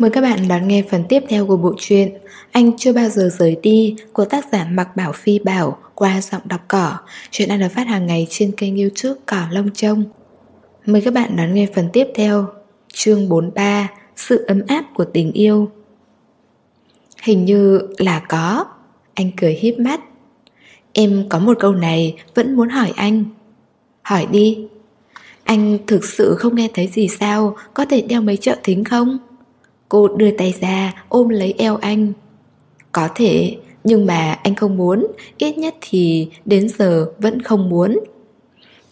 Mời các bạn đón nghe phần tiếp theo của bộ truyện Anh chưa bao giờ rời đi của tác giả Mạc Bảo Phi Bảo qua giọng đọc cỏ. Chuyện đang được phát hàng ngày trên kênh youtube Cỏ Lông Trông. Mời các bạn đón nghe phần tiếp theo. Chương 43 Sự ấm áp của tình yêu. Hình như là có. Anh cười híp mắt. Em có một câu này vẫn muốn hỏi anh. Hỏi đi. Anh thực sự không nghe thấy gì sao? Có thể đeo mấy trợ thính không? Cô đưa tay ra ôm lấy eo anh. Có thể, Nhưng mà anh không muốn. Ít nhất thì đến giờ vẫn không muốn.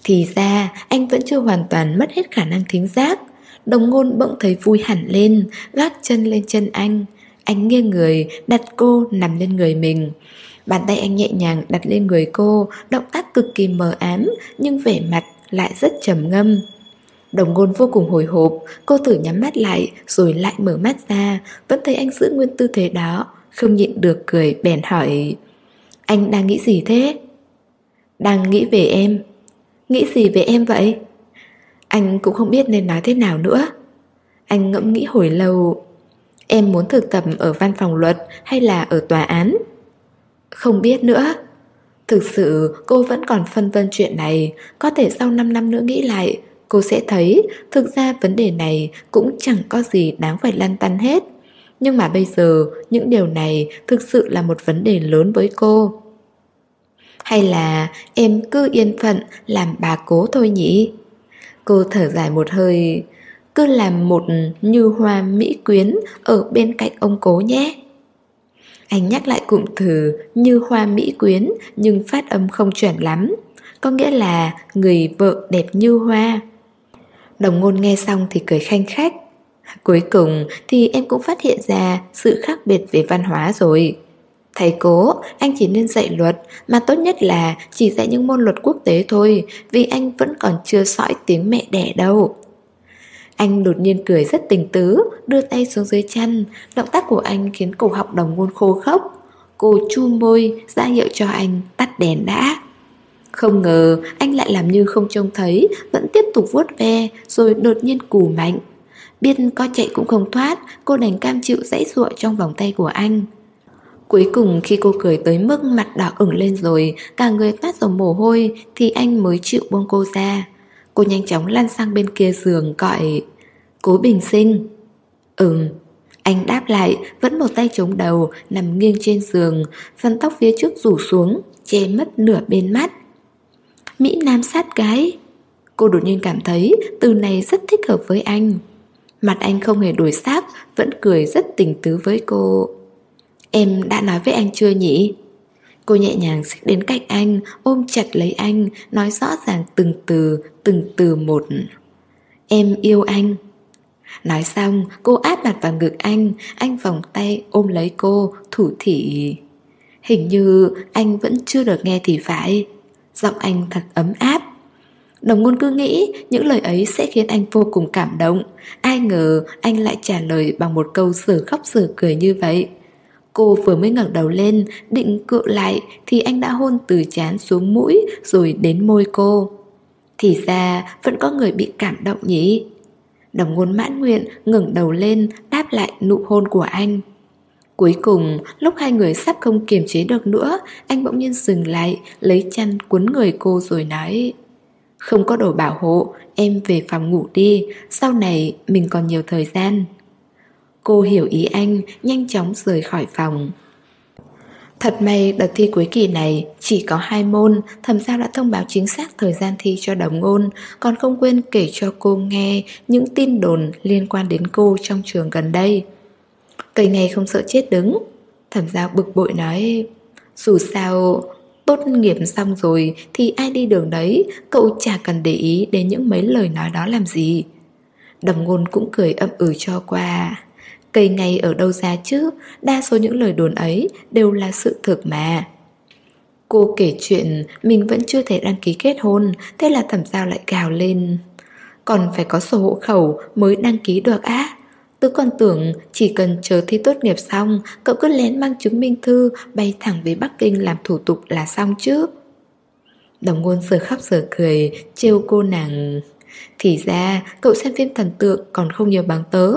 Thì ra, anh vẫn chưa hoàn toàn mất hết khả năng thính giác. Đồng ngôn bỗng thấy vui hẳn lên, Gác chân lên chân anh. Anh nghiêng người, đặt cô nằm lên người mình. Bàn tay anh nhẹ nhàng đặt lên người cô, Động tác cực kỳ mờ ám, Nhưng vẻ mặt lại rất trầm ngâm. Đồng ngôn vô cùng hồi hộp. Cô thử nhắm mắt lại, Rồi lại mở mắt ra. Vẫn thấy anh giữ nguyên tư thế đó, Không nhịn được cười, bèn hỏi. Anh đang nghĩ gì thế? Đang nghĩ về em. Nghĩ gì về em vậy? Anh cũng không biết nên nói thế nào nữa. Anh ngẫm nghĩ hồi lâu. Em muốn thực tập ở văn phòng luật Hay là ở tòa án? Không biết nữa. Thực sự, cô vẫn còn phân vân chuyện này. Có thể sau 5 năm nữa nghĩ lại Cô sẽ thấy, thực ra vấn đề này cũng chẳng có gì đáng phải lăn tăn hết Nhưng mà bây giờ, những điều này thực sự là một vấn đề lớn với cô Hay là em cứ yên phận làm bà cố thôi nhỉ? Cô thở dài một hơi, Cứ làm một như hoa mỹ quyến ở bên cạnh ông cố nhé anh nhắc lại cụm từ như hoa mỹ quyến nhưng phát âm không chuẩn lắm. Có nghĩa là người vợ đẹp như hoa. Đồng ngôn nghe xong thì cười khanh khách. Cuối cùng thì em cũng phát hiện ra sự khác biệt về văn hóa rồi. Thầy cố, anh chỉ nên dạy luật, mà tốt nhất là chỉ dạy những môn luật quốc tế thôi, vì anh vẫn còn chưa sõi tiếng mẹ đẻ đâu. Anh đột nhiên cười rất tình tứ, đưa tay xuống dưới chân, động tác của anh khiến cổ học đồng ngôn khô khốc. Cô chu môi, ra hiệu cho anh tắt đèn đã. Không ngờ anh lại làm như không trông thấy, vẫn tiếp tục vuốt ve, rồi đột nhiên cù mạnh. Biết có chạy cũng không thoát, cô đành cam chịu dãy ruộng trong vòng tay của anh. Cuối cùng khi cô cười tới mức mặt đỏ ửng lên rồi, cả người toát dòng mồ hôi, thì anh mới chịu buông cô ra. Cô nhanh chóng lăn sang bên kia giường gọi Cố bình sinh Ừm Anh đáp lại Vẫn một tay chống đầu Nằm nghiêng trên giường Phần tóc phía trước rủ xuống Che mất nửa bên mắt Mỹ Nam sát gái Cô đột nhiên cảm thấy từ này rất thích hợp với anh Mặt anh không hề đổi sắc Vẫn cười rất tình tứ với cô Em đã nói với anh chưa nhỉ? Cô nhẹ nhàng xích đến cạnh anh, ôm chặt lấy anh, nói rõ ràng từng từ, từng từ một. Em yêu anh. Nói xong, cô áp mặt vào ngực anh, anh vòng tay ôm lấy cô, thủ thị. Hình như anh vẫn chưa được nghe thì phải. Giọng anh thật ấm áp. Đồng ngôn cứ nghĩ những lời ấy sẽ khiến anh vô cùng cảm động. Ai ngờ anh lại trả lời bằng một câu sửa khóc sửa cười như vậy. Cô vừa mới ngẩng đầu lên, định cự lại thì anh đã hôn từ chán xuống mũi rồi đến môi cô. Thì ra vẫn có người bị cảm động nhỉ? Đồng ngôn mãn nguyện ngẩng đầu lên đáp lại nụ hôn của anh. Cuối cùng, lúc hai người sắp không kiềm chế được nữa, anh bỗng nhiên dừng lại, lấy chăn cuốn người cô rồi nói Không có đồ bảo hộ, em về phòng ngủ đi, sau này mình còn nhiều thời gian. Cô hiểu ý anh, nhanh chóng rời khỏi phòng. Thật may đợt thi cuối kỳ này chỉ có hai môn, thẩm giao đã thông báo chính xác thời gian thi cho đồng ngôn, còn không quên kể cho cô nghe những tin đồn liên quan đến cô trong trường gần đây. Cây này không sợ chết đứng, thẩm giao bực bội nói, dù sao tốt nghiệp xong rồi thì ai đi đường đấy, cậu chả cần để ý đến những mấy lời nói đó làm gì. Đồng ngôn cũng cười âm ừ cho qua. Cây ngay ở đâu ra chứ Đa số những lời đồn ấy đều là sự thực mà Cô kể chuyện mình vẫn chưa thể đăng ký kết hôn Thế là thẩm giao lại gào lên Còn phải có sổ hộ khẩu mới đăng ký được á Tớ còn tưởng chỉ cần chờ thi tốt nghiệp xong, Cậu cứ lén mang chứng minh thư, Bay thẳng về Bắc Kinh làm thủ tục là xong chứ. Đồng ngôn sờ khóc sờ cười, Trêu cô nàng. Thì ra, cậu xem phim thần tượng còn không nhiều bằng tớ.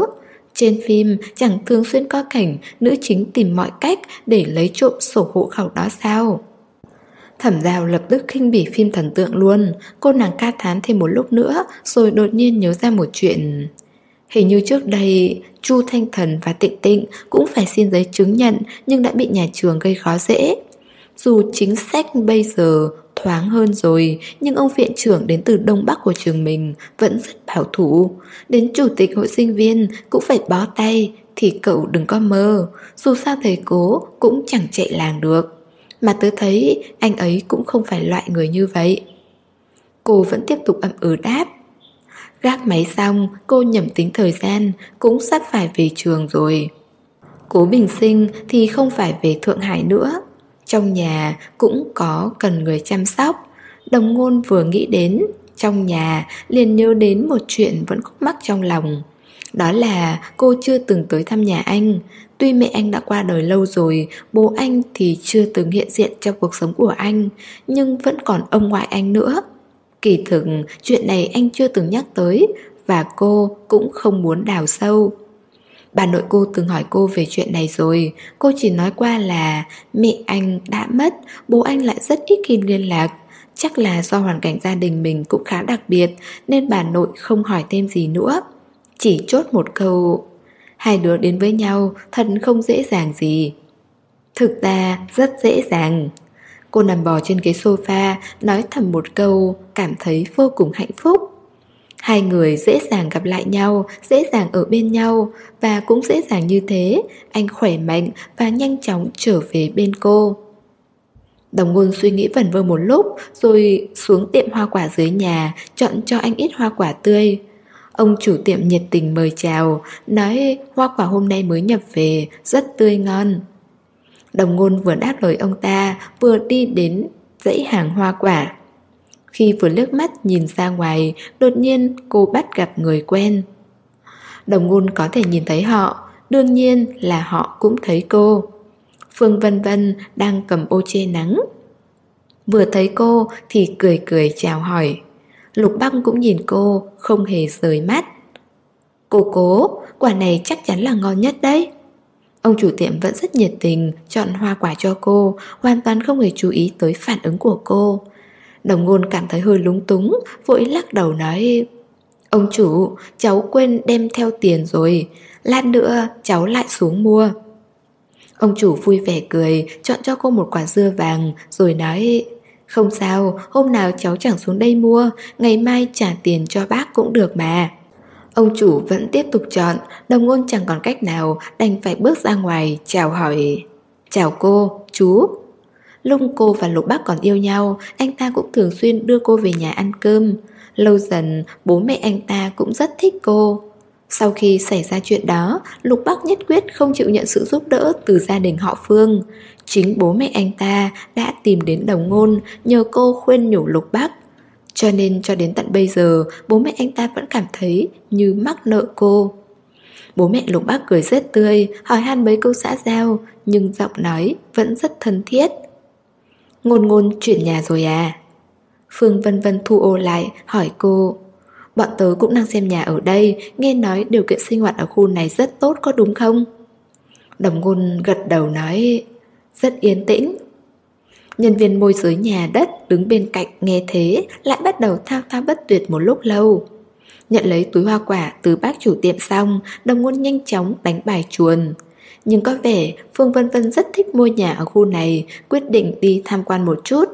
Trên phim, chẳng thường xuyên có cảnh nữ chính tìm mọi cách để lấy trộm sổ hộ khẩu đó sao? Thẩm Giao lập tức khinh bỉ phim thần tượng luôn. Cô nàng ca thán thêm một lúc nữa, Rồi đột nhiên nhớ ra một chuyện. Hình như trước đây, Chu Thanh Thần và Tịnh Tịnh Cũng phải xin giấy chứng nhận Nhưng đã bị nhà trường gây khó dễ. Dù chính sách bây giờ thoáng hơn rồi, Nhưng ông viện trưởng đến từ Đông Bắc của trường mình Vẫn rất bảo thủ. Đến chủ tịch hội sinh viên Cũng phải bó tay, Thì cậu đừng có mơ, Dù sao thầy cố cũng chẳng chạy làng được. Mà tớ thấy anh ấy cũng không phải loại người như vậy. Cô vẫn tiếp tục ậm ừ đáp. Gác máy xong cô nhầm tính thời gian Cũng sắp phải về trường rồi. Cố bình sinh thì không phải về Thượng Hải nữa. Trong nhà cũng có cần người chăm sóc. Đồng ngôn vừa nghĩ đến Trong nhà liền nhớ đến một chuyện vẫn khúc mắc trong lòng. Đó là cô chưa từng tới thăm nhà anh. Tuy mẹ anh đã qua đời lâu rồi, bố anh thì chưa từng hiện diện trong cuộc sống của anh, nhưng vẫn còn ông ngoại anh nữa. Kỳ thực, chuyện này anh chưa từng nhắc tới, và cô cũng không muốn đào sâu. Bà nội cô từng hỏi cô về chuyện này rồi, cô chỉ nói qua là mẹ anh đã mất, bố anh lại rất ít khi liên lạc. Chắc là do hoàn cảnh gia đình mình cũng khá đặc biệt nên bà nội không hỏi thêm gì nữa. Chỉ chốt một câu Hai đứa đến với nhau thật không dễ dàng gì Thực ra rất dễ dàng Cô nằm bò trên ghế sofa Nói thầm một câu Cảm thấy vô cùng hạnh phúc. Hai người dễ dàng gặp lại nhau Dễ dàng ở bên nhau Và cũng dễ dàng như thế Anh khỏe mạnh và nhanh chóng trở về bên cô. Đồng ngôn suy nghĩ vẩn vơ một lúc Rồi xuống tiệm hoa quả dưới nhà Chọn cho anh ít hoa quả tươi. Ông chủ tiệm nhiệt tình mời chào, nói hoa quả hôm nay mới nhập về, rất tươi ngon. Đồng ngôn vừa đáp lời ông ta, vừa đi đến dãy hàng hoa quả. Khi vừa lướt mắt nhìn ra ngoài, đột nhiên cô bắt gặp người quen. Đồng ngôn có thể nhìn thấy họ, đương nhiên là họ cũng thấy cô. Phương Vân Vân đang cầm ô che nắng. Vừa thấy cô thì cười cười chào hỏi. Lục băng cũng nhìn cô, không hề rời mắt. Cô cố, quả này chắc chắn là ngon nhất đấy. Ông chủ tiệm vẫn rất nhiệt tình, chọn hoa quả cho cô, hoàn toàn không hề chú ý tới phản ứng của cô. Đồng ngôn cảm thấy hơi lúng túng, vội lắc đầu nói Ông chủ, cháu quên đem theo tiền rồi, lát nữa cháu lại xuống mua. Ông chủ vui vẻ cười, chọn cho cô một quả dưa vàng, rồi nói không sao, hôm nào cháu chẳng xuống đây mua, ngày mai trả tiền cho bác cũng được mà. Ông chủ vẫn tiếp tục chọn, đồng ngôn chẳng còn cách nào, đành phải bước ra ngoài, chào hỏi. Chào cô, chú. Lúc cô và Lục Bác còn yêu nhau, anh ta cũng thường xuyên đưa cô về nhà ăn cơm. Lâu dần, bố mẹ anh ta cũng rất thích cô. Sau khi xảy ra chuyện đó, Lục Bắc nhất quyết không chịu nhận sự giúp đỡ từ gia đình họ Phương. Chính bố mẹ anh ta đã tìm đến đồng ngôn nhờ cô khuyên nhủ Lục Bắc. Cho nên cho đến tận bây giờ, bố mẹ anh ta vẫn cảm thấy như mắc nợ cô. Bố mẹ Lục bác cười rất tươi, hỏi han mấy câu xã giao, nhưng giọng nói vẫn rất thân thiết. Ngôn ngôn chuyển nhà rồi à? Phương Vân Vân thu ô lại, hỏi cô. Bọn tớ cũng đang xem nhà ở đây Nghe nói điều kiện sinh hoạt ở khu này rất tốt có đúng không? Đồng ngôn gật đầu nói Rất yên tĩnh Nhân viên môi giới nhà đất đứng bên cạnh nghe thế Lại bắt đầu thao thao bất tuyệt một lúc lâu. Nhận lấy túi hoa quả từ bác chủ tiệm xong Đồng ngôn nhanh chóng đánh bài chuồn. Nhưng có vẻ Phương Vân Vân rất thích mua nhà ở khu này Quyết định đi tham quan một chút.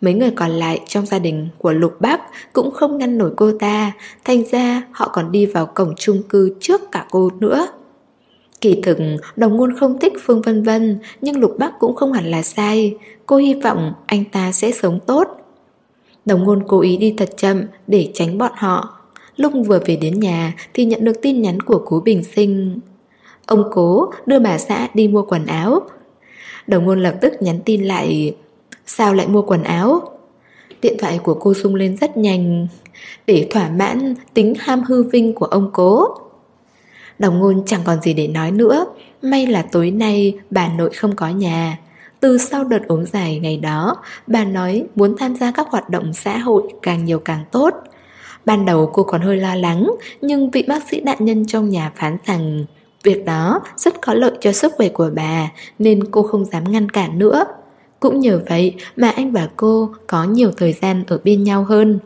Mấy người còn lại trong gia đình của Lục Bắc cũng không ngăn nổi cô ta, thành ra họ còn đi vào cổng chung cư trước cả cô nữa. Kỳ thực, đồng ngôn không thích Phương Vân Vân, nhưng Lục Bắc cũng không hẳn là sai. Cô hy vọng anh ta sẽ sống tốt. Đồng ngôn cố ý đi thật chậm để tránh bọn họ. Lúc vừa về đến nhà thì nhận được tin nhắn của cố bình sinh. Ông cố đưa bà xã đi mua quần áo. Đồng ngôn lập tức nhắn tin lại Sao lại mua quần áo? Điện thoại của cô sung lên rất nhanh Để thỏa mãn tính ham hư vinh của ông cố Đồng ngôn chẳng còn gì để nói nữa May là tối nay bà nội không có nhà Từ sau đợt ốm dài ngày đó Bà nói muốn tham gia các hoạt động xã hội càng nhiều càng tốt Ban đầu cô còn hơi lo lắng, nhưng vị bác sĩ đại nhân trong nhà phán rằng việc đó rất có lợi cho sức khỏe của bà, nên cô không dám ngăn cản nữa. Cũng nhờ vậy mà anh và cô có nhiều thời gian ở bên nhau hơn.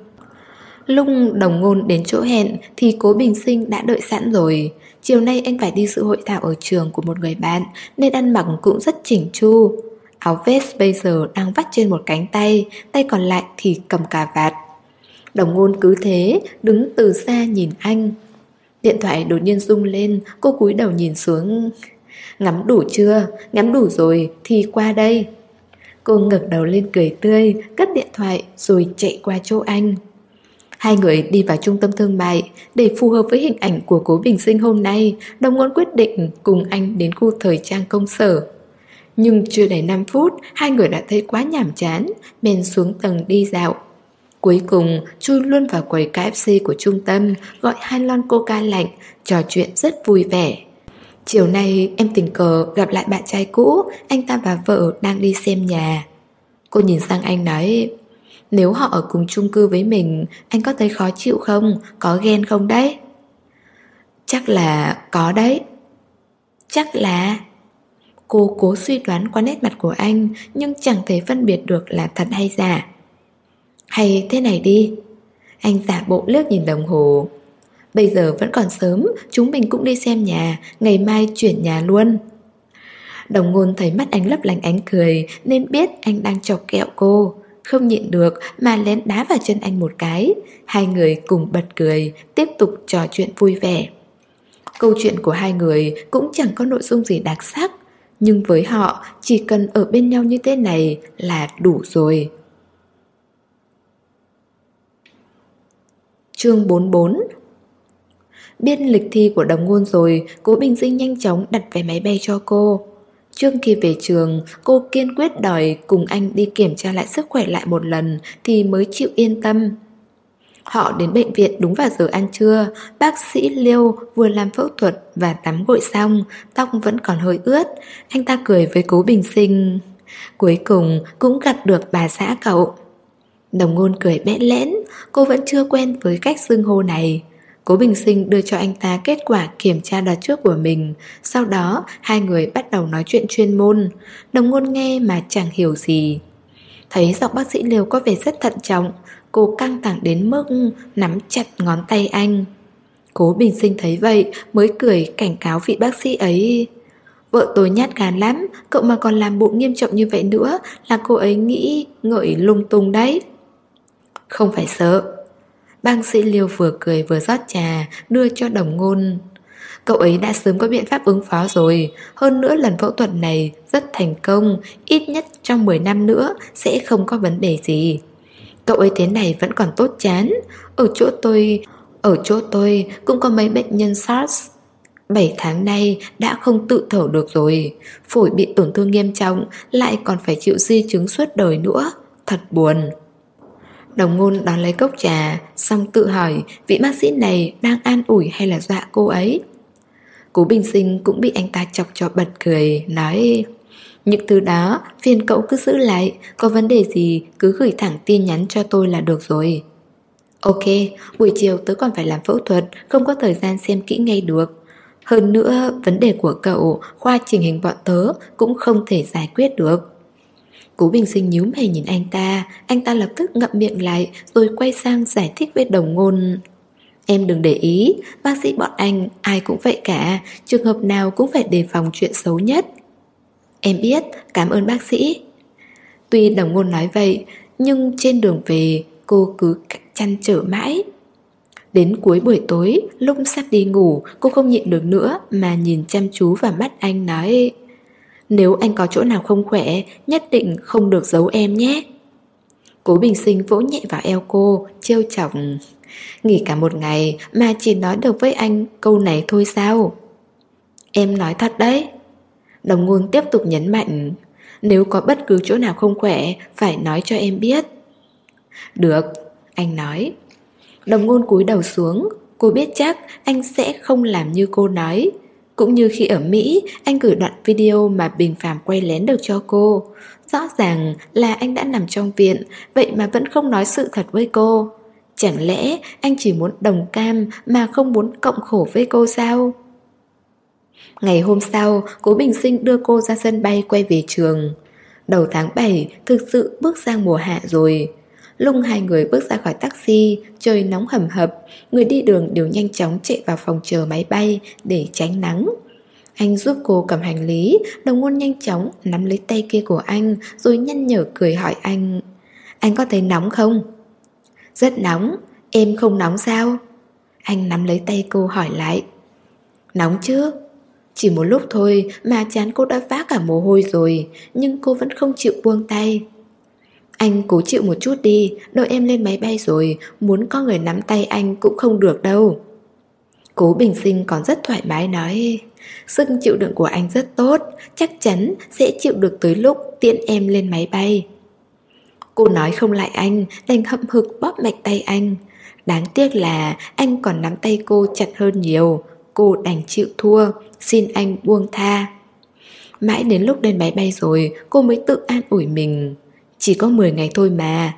Lúc đồng ngôn đến chỗ hẹn thì cố bình sinh đã đợi sẵn rồi. Chiều nay anh phải đi sự hội thảo ở trường của một người bạn nên ăn mặc cũng rất chỉnh chu. Áo vest bây giờ đang vắt trên một cánh tay, tay còn lại thì cầm cà vạt. Đồng ngôn cứ thế, đứng từ xa nhìn anh. Điện thoại đột nhiên rung lên, cô cúi đầu nhìn xuống. Ngắm đủ chưa? Ngắm đủ rồi thì qua đây. Cô ngẩng đầu lên cười tươi, cất điện thoại rồi chạy qua chỗ anh. Hai người đi vào trung tâm thương mại. Để phù hợp với hình ảnh của cố bình sinh hôm nay, Đồng ngôn quyết định cùng anh đến khu thời trang công sở. Nhưng chưa đầy 5 phút, Hai người đã thấy quá nhàm chán Bèn xuống tầng đi dạo. Cuối cùng chui luôn vào quầy KFC của trung tâm, Gọi hai lon coca lạnh, Trò chuyện rất vui vẻ. Chiều nay, em tình cờ gặp lại bạn trai cũ, Anh ta và vợ đang đi xem nhà. Cô nhìn sang anh nói nếu họ ở cùng chung cư với mình, Anh có thấy khó chịu không? Có ghen không đấy? Chắc là có đấy. Chắc là. Cô cố suy đoán qua nét mặt của anh, Nhưng chẳng thể phân biệt được là thật hay giả. Hay thế này đi. Anh giả bộ lướt nhìn đồng hồ. Bây giờ vẫn còn sớm, Chúng mình cũng đi xem nhà, Ngày mai chuyển nhà luôn. Đồng ngôn thấy mắt anh lấp lánh ánh cười, Nên biết anh đang chọc kẹo cô không nhịn được mà lén đá vào chân anh một cái. Hai người cùng bật cười, Tiếp tục trò chuyện vui vẻ. Câu chuyện của hai người cũng chẳng có nội dung gì đặc sắc, Nhưng với họ, chỉ cần ở bên nhau như thế này là đủ rồi. Chương 44 Biết lịch thi của đồng ngôn rồi, Cố Bình Dinh nhanh chóng đặt vé máy bay cho cô. Trước khi về trường, cô kiên quyết đòi cùng anh đi kiểm tra lại sức khỏe lại một lần thì mới chịu yên tâm. Họ đến bệnh viện đúng vào giờ ăn trưa, bác sĩ Liêu vừa làm phẫu thuật và tắm gội xong, tóc vẫn còn hơi ướt. Anh ta cười với cố bình sinh. Cuối cùng cũng gặp được bà xã cậu. Đồng ngôn cười bẽn lẽn, cô vẫn chưa quen với cách xưng hô này. Cố Bình Sinh đưa cho anh ta kết quả kiểm tra đợt trước của mình. Sau đó hai người bắt đầu nói chuyện chuyên môn. Đồng ngôn nghe mà chẳng hiểu gì. Thấy giọng bác sĩ Liều có vẻ rất thận trọng Cô căng thẳng đến mức nắm chặt ngón tay anh. Cố Bình Sinh thấy vậy mới cười cảnh cáo vị bác sĩ ấy. Vợ tôi nhát gan lắm, cậu mà còn làm bụng nghiêm trọng như vậy nữa là cô ấy nghĩ ngợi lung tung đấy. Không phải sợ. Bác sĩ Liêu vừa cười vừa rót trà, Đưa cho đồng ngôn. Cậu ấy đã sớm có biện pháp ứng phó rồi. Hơn nữa lần phẫu thuật này rất thành công, Ít nhất trong 10 năm nữa Sẽ không có vấn đề gì. Cậu ấy thế này vẫn còn tốt chán. Ở chỗ tôi, Ở chỗ tôi cũng có mấy bệnh nhân SARS. 7 tháng nay đã không tự thở được rồi. Phổi bị tổn thương nghiêm trọng, Lại còn phải chịu di chứng suốt đời nữa. Thật buồn. Đồng ngôn đón lấy cốc trà Xong tự hỏi vị bác sĩ này đang an ủi hay là dọa cô ấy. Cố bình sinh cũng bị anh ta chọc cho bật cười Nói Những thứ đó phiền cậu cứ giữ lại Có vấn đề gì cứ gửi thẳng tin nhắn cho tôi là được rồi. Ok, buổi chiều tớ còn phải làm phẫu thuật Không có thời gian xem kỹ ngay được. Hơn nữa, vấn đề của cậu Khoa trình hình bọn tớ Cũng không thể giải quyết được. Cố Bình Sinh nhíu mày nhìn anh ta. Anh ta lập tức ngậm miệng lại, Rồi quay sang giải thích với đồng ngôn. Em đừng để ý, Bác sĩ bọn anh, ai cũng vậy cả. Trường hợp nào cũng phải đề phòng chuyện xấu nhất. Em biết, Cảm ơn bác sĩ. Tuy đồng ngôn nói vậy, Nhưng trên đường về, cô cứ chăn trở mãi. Đến cuối buổi tối, Lúc sắp đi ngủ, Cô không nhịn được nữa Mà nhìn chăm chú vào mắt anh nói nếu anh có chỗ nào không khỏe, Nhất định không được giấu em nhé. Cố bình sinh vỗ nhẹ vào eo cô, Trêu chọc. Nghỉ cả một ngày mà chỉ nói được với anh câu này thôi sao? Em nói thật đấy. Đồng ngôn tiếp tục nhấn mạnh, Nếu có bất cứ chỗ nào không khỏe, Phải nói cho em biết. Được, Anh nói. Đồng ngôn cúi đầu xuống, Cô biết chắc anh sẽ không làm như cô nói cũng như khi ở Mỹ, anh gửi đoạn video mà Bình Phạm quay lén được cho cô. Rõ ràng là anh đã nằm trong viện, vậy mà vẫn không nói sự thật với cô. Chẳng lẽ anh chỉ muốn đồng cam mà không muốn cộng khổ với cô sao? Ngày hôm sau, Cố Bình Sinh đưa cô ra sân bay quay về trường. Đầu tháng 7 thực sự bước sang mùa hạ rồi. Lúc hai người bước ra khỏi taxi, trời nóng hầm hập, người đi đường đều nhanh chóng chạy vào phòng chờ máy bay để tránh nắng. Anh giúp cô cầm hành lý, đồng ngôn nhanh chóng nắm lấy tay kia của anh rồi nhăn nhở cười hỏi anh Anh có thấy nóng không? Rất nóng, em không nóng sao? Anh nắm lấy tay cô hỏi lại Nóng chứ? Chỉ một lúc thôi mà chán cô đã vã cả mồ hôi rồi Nhưng cô vẫn không chịu buông tay anh cố chịu một chút đi, Đợi em lên máy bay rồi, Muốn có người nắm tay anh cũng không được đâu. Cố bình sinh còn rất thoải mái nói, Sức chịu đựng của anh rất tốt, Chắc chắn sẽ chịu được tới lúc tiện em lên máy bay. Cô nói không lại anh, Đành hậm hực bóp mạch tay anh. Đáng tiếc là anh còn nắm tay cô chặt hơn nhiều, Cô đành chịu thua, Xin anh buông tha. Mãi đến lúc lên máy bay rồi, Cô mới tự an ủi mình. Chỉ có 10 ngày thôi mà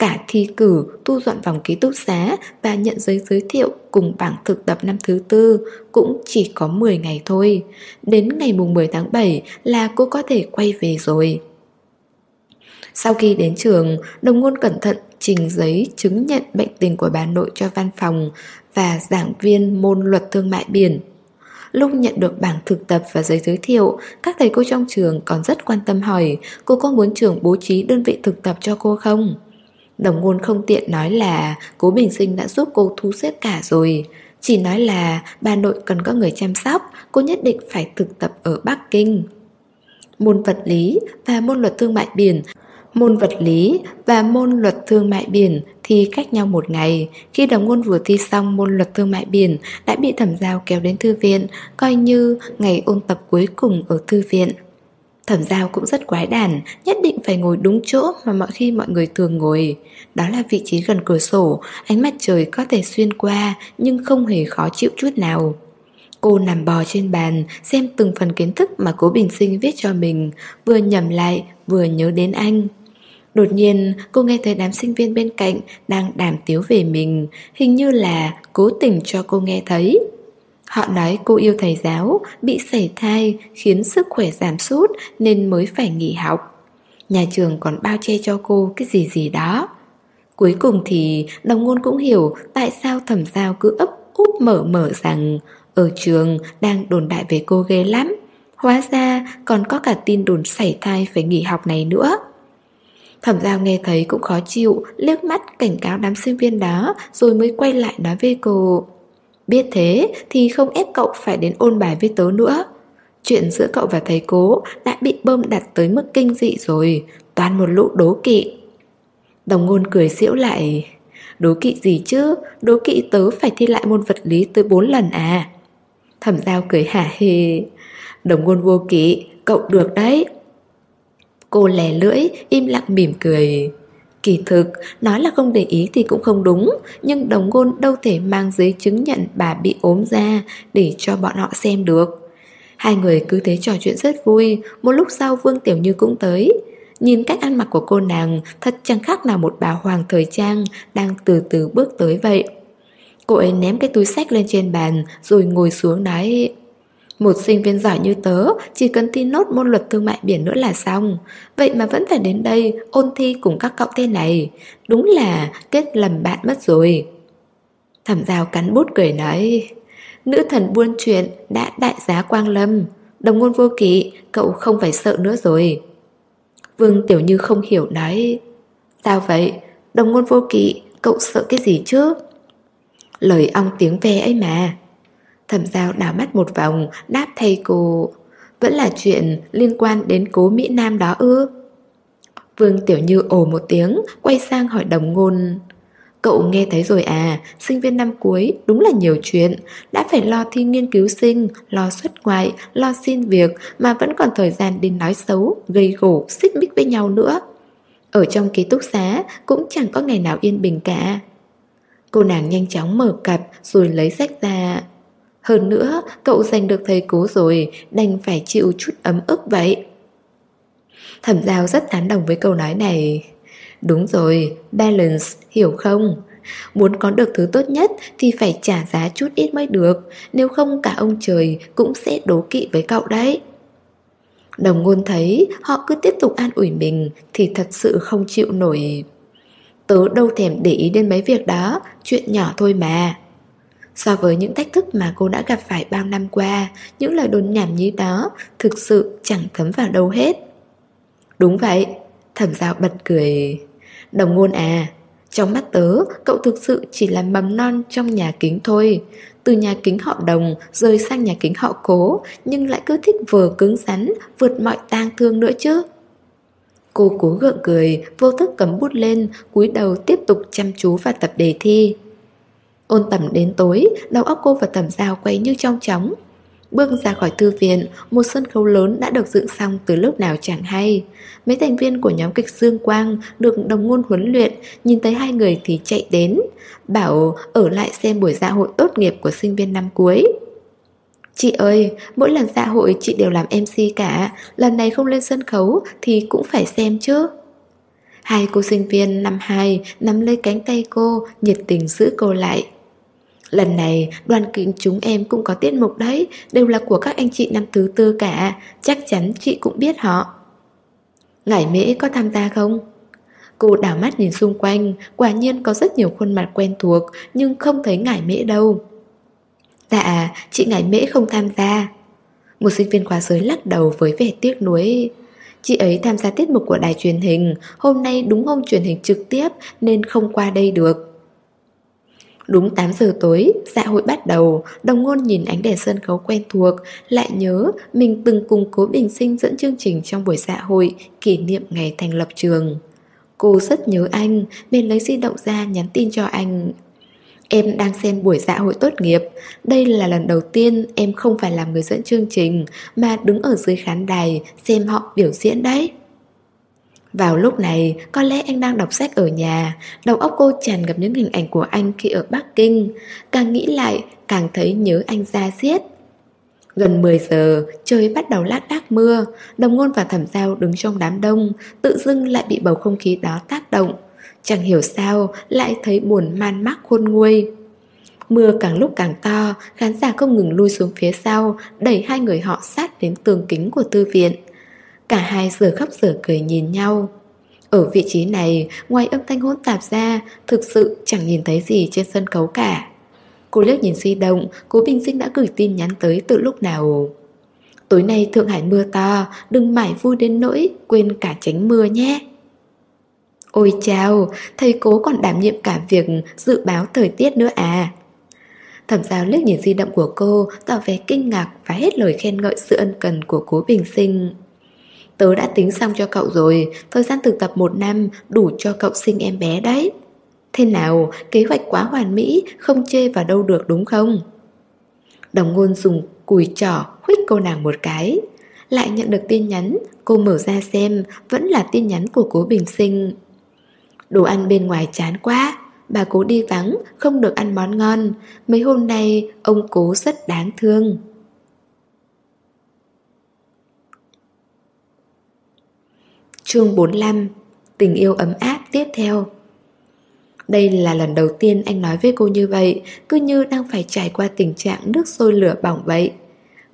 Cả thi cử, tu dọn vòng ký túc xá và nhận giấy giới thiệu cùng bảng thực tập năm thứ tư cũng chỉ có 10 ngày thôi. Đến ngày mùng 10 tháng 7 là cô có thể quay về rồi. Sau khi đến trường, đồng ngôn cẩn thận trình giấy chứng nhận bệnh tình của bà nội cho văn phòng và giảng viên môn luật thương mại biển. Lúc nhận được bảng thực tập và giấy giới thiệu, các thầy cô trong trường còn rất quan tâm hỏi cô có muốn trường bố trí đơn vị thực tập cho cô không? Đồng ngôn không tiện nói là cố bình sinh đã giúp cô thu xếp cả rồi. Chỉ nói là bà nội cần có người chăm sóc, cô nhất định phải thực tập ở Bắc Kinh. Môn vật lý và môn luật thương mại biển Môn vật lý và môn luật thương mại biển thì cách nhau một ngày. Khi đồng ngôn vừa thi xong môn luật thương mại biển đã bị thẩm giao kéo đến thư viện, coi như ngày ôn tập cuối cùng ở thư viện. Thẩm giao cũng rất quái đản, nhất định phải ngồi đúng chỗ mà mọi khi mọi người thường ngồi. Đó là vị trí gần cửa sổ, ánh mặt trời có thể xuyên qua nhưng không hề khó chịu chút nào. Cô nằm bò trên bàn, xem từng phần kiến thức mà cố bình sinh viết cho mình, vừa nhầm lại, vừa nhớ đến anh. Đột nhiên cô nghe thấy đám sinh viên bên cạnh đang đàm tiếu về mình, hình như là cố tình cho cô nghe thấy. Họ nói cô yêu thầy giáo, bị sảy thai khiến sức khỏe giảm sút nên mới phải nghỉ học. Nhà trường còn bao che cho cô cái gì gì đó. Cuối cùng thì đồng ngôn cũng hiểu tại sao thẩm giao cứ ấp úp mở mở rằng ở trường đang đồn đại về cô ghê lắm. Hóa ra còn có cả tin đồn sảy thai phải nghỉ học này nữa. Thẩm giao nghe thấy cũng khó chịu, liếc mắt cảnh cáo đám sinh viên đó rồi mới quay lại nói với cô. Biết thế thì không ép cậu phải đến ôn bài với tớ nữa. Chuyện giữa cậu và thầy cố đã bị bơm đặt tới mức kinh dị rồi, toàn một lũ đố kỵ. Đồng ngôn cười xỉu lại. Đố kỵ gì chứ, đố kỵ tớ phải thi lại môn vật lý tới 4 lần à. Thẩm giao cười hả hê. Đồng ngôn vô kỵ, cậu được đấy. Cô lè lưỡi, im lặng mỉm cười. Kỳ thực, nói là không để ý thì cũng không đúng, nhưng đồng ngôn đâu thể mang giấy chứng nhận bà bị ốm ra để cho bọn họ xem được. Hai người cứ thế trò chuyện rất vui, một lúc sau Vương Tiểu Như cũng tới. Nhìn cách ăn mặc của cô nàng thật chẳng khác nào một bà hoàng thời trang đang từ từ bước tới vậy. Cô ấy ném cái túi sách lên trên bàn rồi ngồi xuống nói một sinh viên giỏi như tớ, Chỉ cần thi nốt môn luật thương mại biển nữa là xong. Vậy mà vẫn phải đến đây Ôn thi cùng các cậu thế này. Đúng là kết lầm bạn mất rồi. Thẩm giao cắn bút cười nói, Nữ thần buôn chuyện Đã đại giá quang lâm. Đồng ngôn vô kỵ, Cậu không phải sợ nữa rồi. Vương Tiểu Như không hiểu nói, Sao vậy? Đồng ngôn vô kỵ, Cậu sợ cái gì chứ? Lời ong tiếng ve ấy mà. Thẩm giao đảo mắt một vòng, đáp thay cô. Vẫn là chuyện liên quan đến cố Mỹ Nam đó ư? Vương Tiểu Như ồ một tiếng, quay sang hỏi đồng ngôn. Cậu nghe thấy rồi à, sinh viên năm cuối đúng là nhiều chuyện, đã phải lo thi nghiên cứu sinh, lo xuất ngoại, lo xin việc mà vẫn còn thời gian đi nói xấu, gây gổ, xích mích với nhau nữa. Ở trong ký túc xá cũng chẳng có ngày nào yên bình cả. Cô nàng nhanh chóng mở cặp rồi lấy sách ra. Hơn nữa, cậu giành được thầy cố rồi, đành phải chịu chút ấm ức vậy. Thẩm giao rất tán đồng với câu nói này. Đúng rồi, balance, hiểu không? Muốn có được thứ tốt nhất thì phải trả giá chút ít mới được Nếu không cả ông trời cũng sẽ đố kỵ với cậu đấy Đồng ngôn thấy họ cứ tiếp tục an ủi mình Thì thật sự không chịu nổi Tớ đâu thèm để ý đến mấy việc đó Chuyện nhỏ thôi mà So với những thách thức mà cô đã gặp phải bao năm qua, Những lời đồn nhảm như đó Thực sự chẳng thấm vào đâu hết. Đúng vậy, Thẩm giao bật cười. Đồng ngôn à Trong mắt tớ, Cậu thực sự chỉ là mầm non trong nhà kính thôi. Từ nhà kính họ đồng rơi sang nhà kính họ cố, Nhưng lại cứ thích vừa cứng rắn, Vượt mọi tang thương nữa chứ. Cô cố gượng cười, Vô thức cầm bút lên, cúi đầu tiếp tục chăm chú vào tập đề thi. Ôn tầm đến tối Đầu óc cô và tầm dao quay như trong chóng Bước ra khỏi thư viện, một sân khấu lớn đã được dựng xong từ lúc nào chẳng hay. Mấy thành viên của nhóm kịch Dương Quang được đồng ngôn huấn luyện, nhìn thấy hai người thì chạy đến, bảo ở lại xem buổi dạ hội tốt nghiệp của sinh viên năm cuối. Chị ơi, mỗi lần dạ hội chị đều làm MC cả, lần này không lên sân khấu thì cũng phải xem chứ. Hai cô sinh viên năm 2 nắm lấy cánh tay cô, nhiệt tình giữ cô lại. Lần này đoàn kính chúng em cũng có tiết mục đấy Đều là của các anh chị năm thứ tư cả. Chắc chắn chị cũng biết họ. Ngải mễ có tham gia không? Cô đảo mắt nhìn xung quanh Quả nhiên có rất nhiều khuôn mặt quen thuộc Nhưng không thấy ngải mễ đâu. Dạ, chị ngải mễ không tham gia. Một sinh viên khóa giới lắc đầu với vẻ tiếc nuối. Chị ấy tham gia tiết mục của đài truyền hình. Hôm nay đúng hôm truyền hình trực tiếp Nên không qua đây được. Đúng 8 giờ tối, dạ hội bắt đầu, đồng ngôn nhìn ánh đèn sân khấu quen thuộc, lại nhớ mình từng cùng cố bình sinh dẫn chương trình trong buổi dạ hội kỷ niệm ngày thành lập trường. Cô rất nhớ anh, nên lấy di động ra nhắn tin cho anh. Em đang xem buổi dạ hội tốt nghiệp, đây là lần đầu tiên em không phải làm người dẫn chương trình mà đứng ở dưới khán đài xem họ biểu diễn đấy. Vào lúc này, có lẽ anh đang đọc sách ở nhà, đầu óc cô tràn ngập những hình ảnh của anh khi ở Bắc Kinh. Càng nghĩ lại, càng thấy nhớ anh ra xiết. Gần 10 giờ, trời bắt đầu lát đác mưa, đồng ngôn và thẩm giao đứng trong đám đông, tự dưng lại bị bầu không khí đó tác động. Chẳng hiểu sao, lại thấy buồn man mác khôn nguôi. Mưa càng lúc càng to, khán giả không ngừng lui xuống phía sau, đẩy hai người họ sát đến tường kính của tư viện. Cả hai giờ khóc giờ cười nhìn nhau. Ở vị trí này, Ngoài âm thanh hỗn tạp ra, Thực sự chẳng nhìn thấy gì trên sân khấu cả. Cô liếc nhìn di động, Cố Bình Sinh đã gửi tin nhắn tới từ lúc nào? Tối nay Thượng Hải mưa to, Đừng mải vui đến nỗi Quên cả tránh mưa nhé. Ôi chào Thầy cố còn đảm nhiệm cả việc Dự báo thời tiết nữa à? Thẩm giao liếc nhìn di động của cô, Tỏ vẻ kinh ngạc và hết lời khen ngợi sự ân cần của cố bình sinh. Tớ đã tính xong cho cậu rồi. Thời gian thực tập một năm đủ cho cậu sinh em bé đấy. Thế nào, kế hoạch quá hoàn mỹ Không chê vào đâu được đúng không? Đồng ngôn dùng cùi trỏ Huých cô nàng một cái. Lại nhận được tin nhắn Cô mở ra xem Vẫn là tin nhắn của cố bình sinh. Đồ ăn bên ngoài chán quá Bà cố đi vắng Không được ăn món ngon. Mấy hôm nay ông cố rất đáng thương. Chương 45 Tình yêu ấm áp tiếp theo. Đây là lần đầu tiên anh nói với cô như vậy, Cứ như đang phải trải qua tình trạng nước sôi lửa bỏng vậy.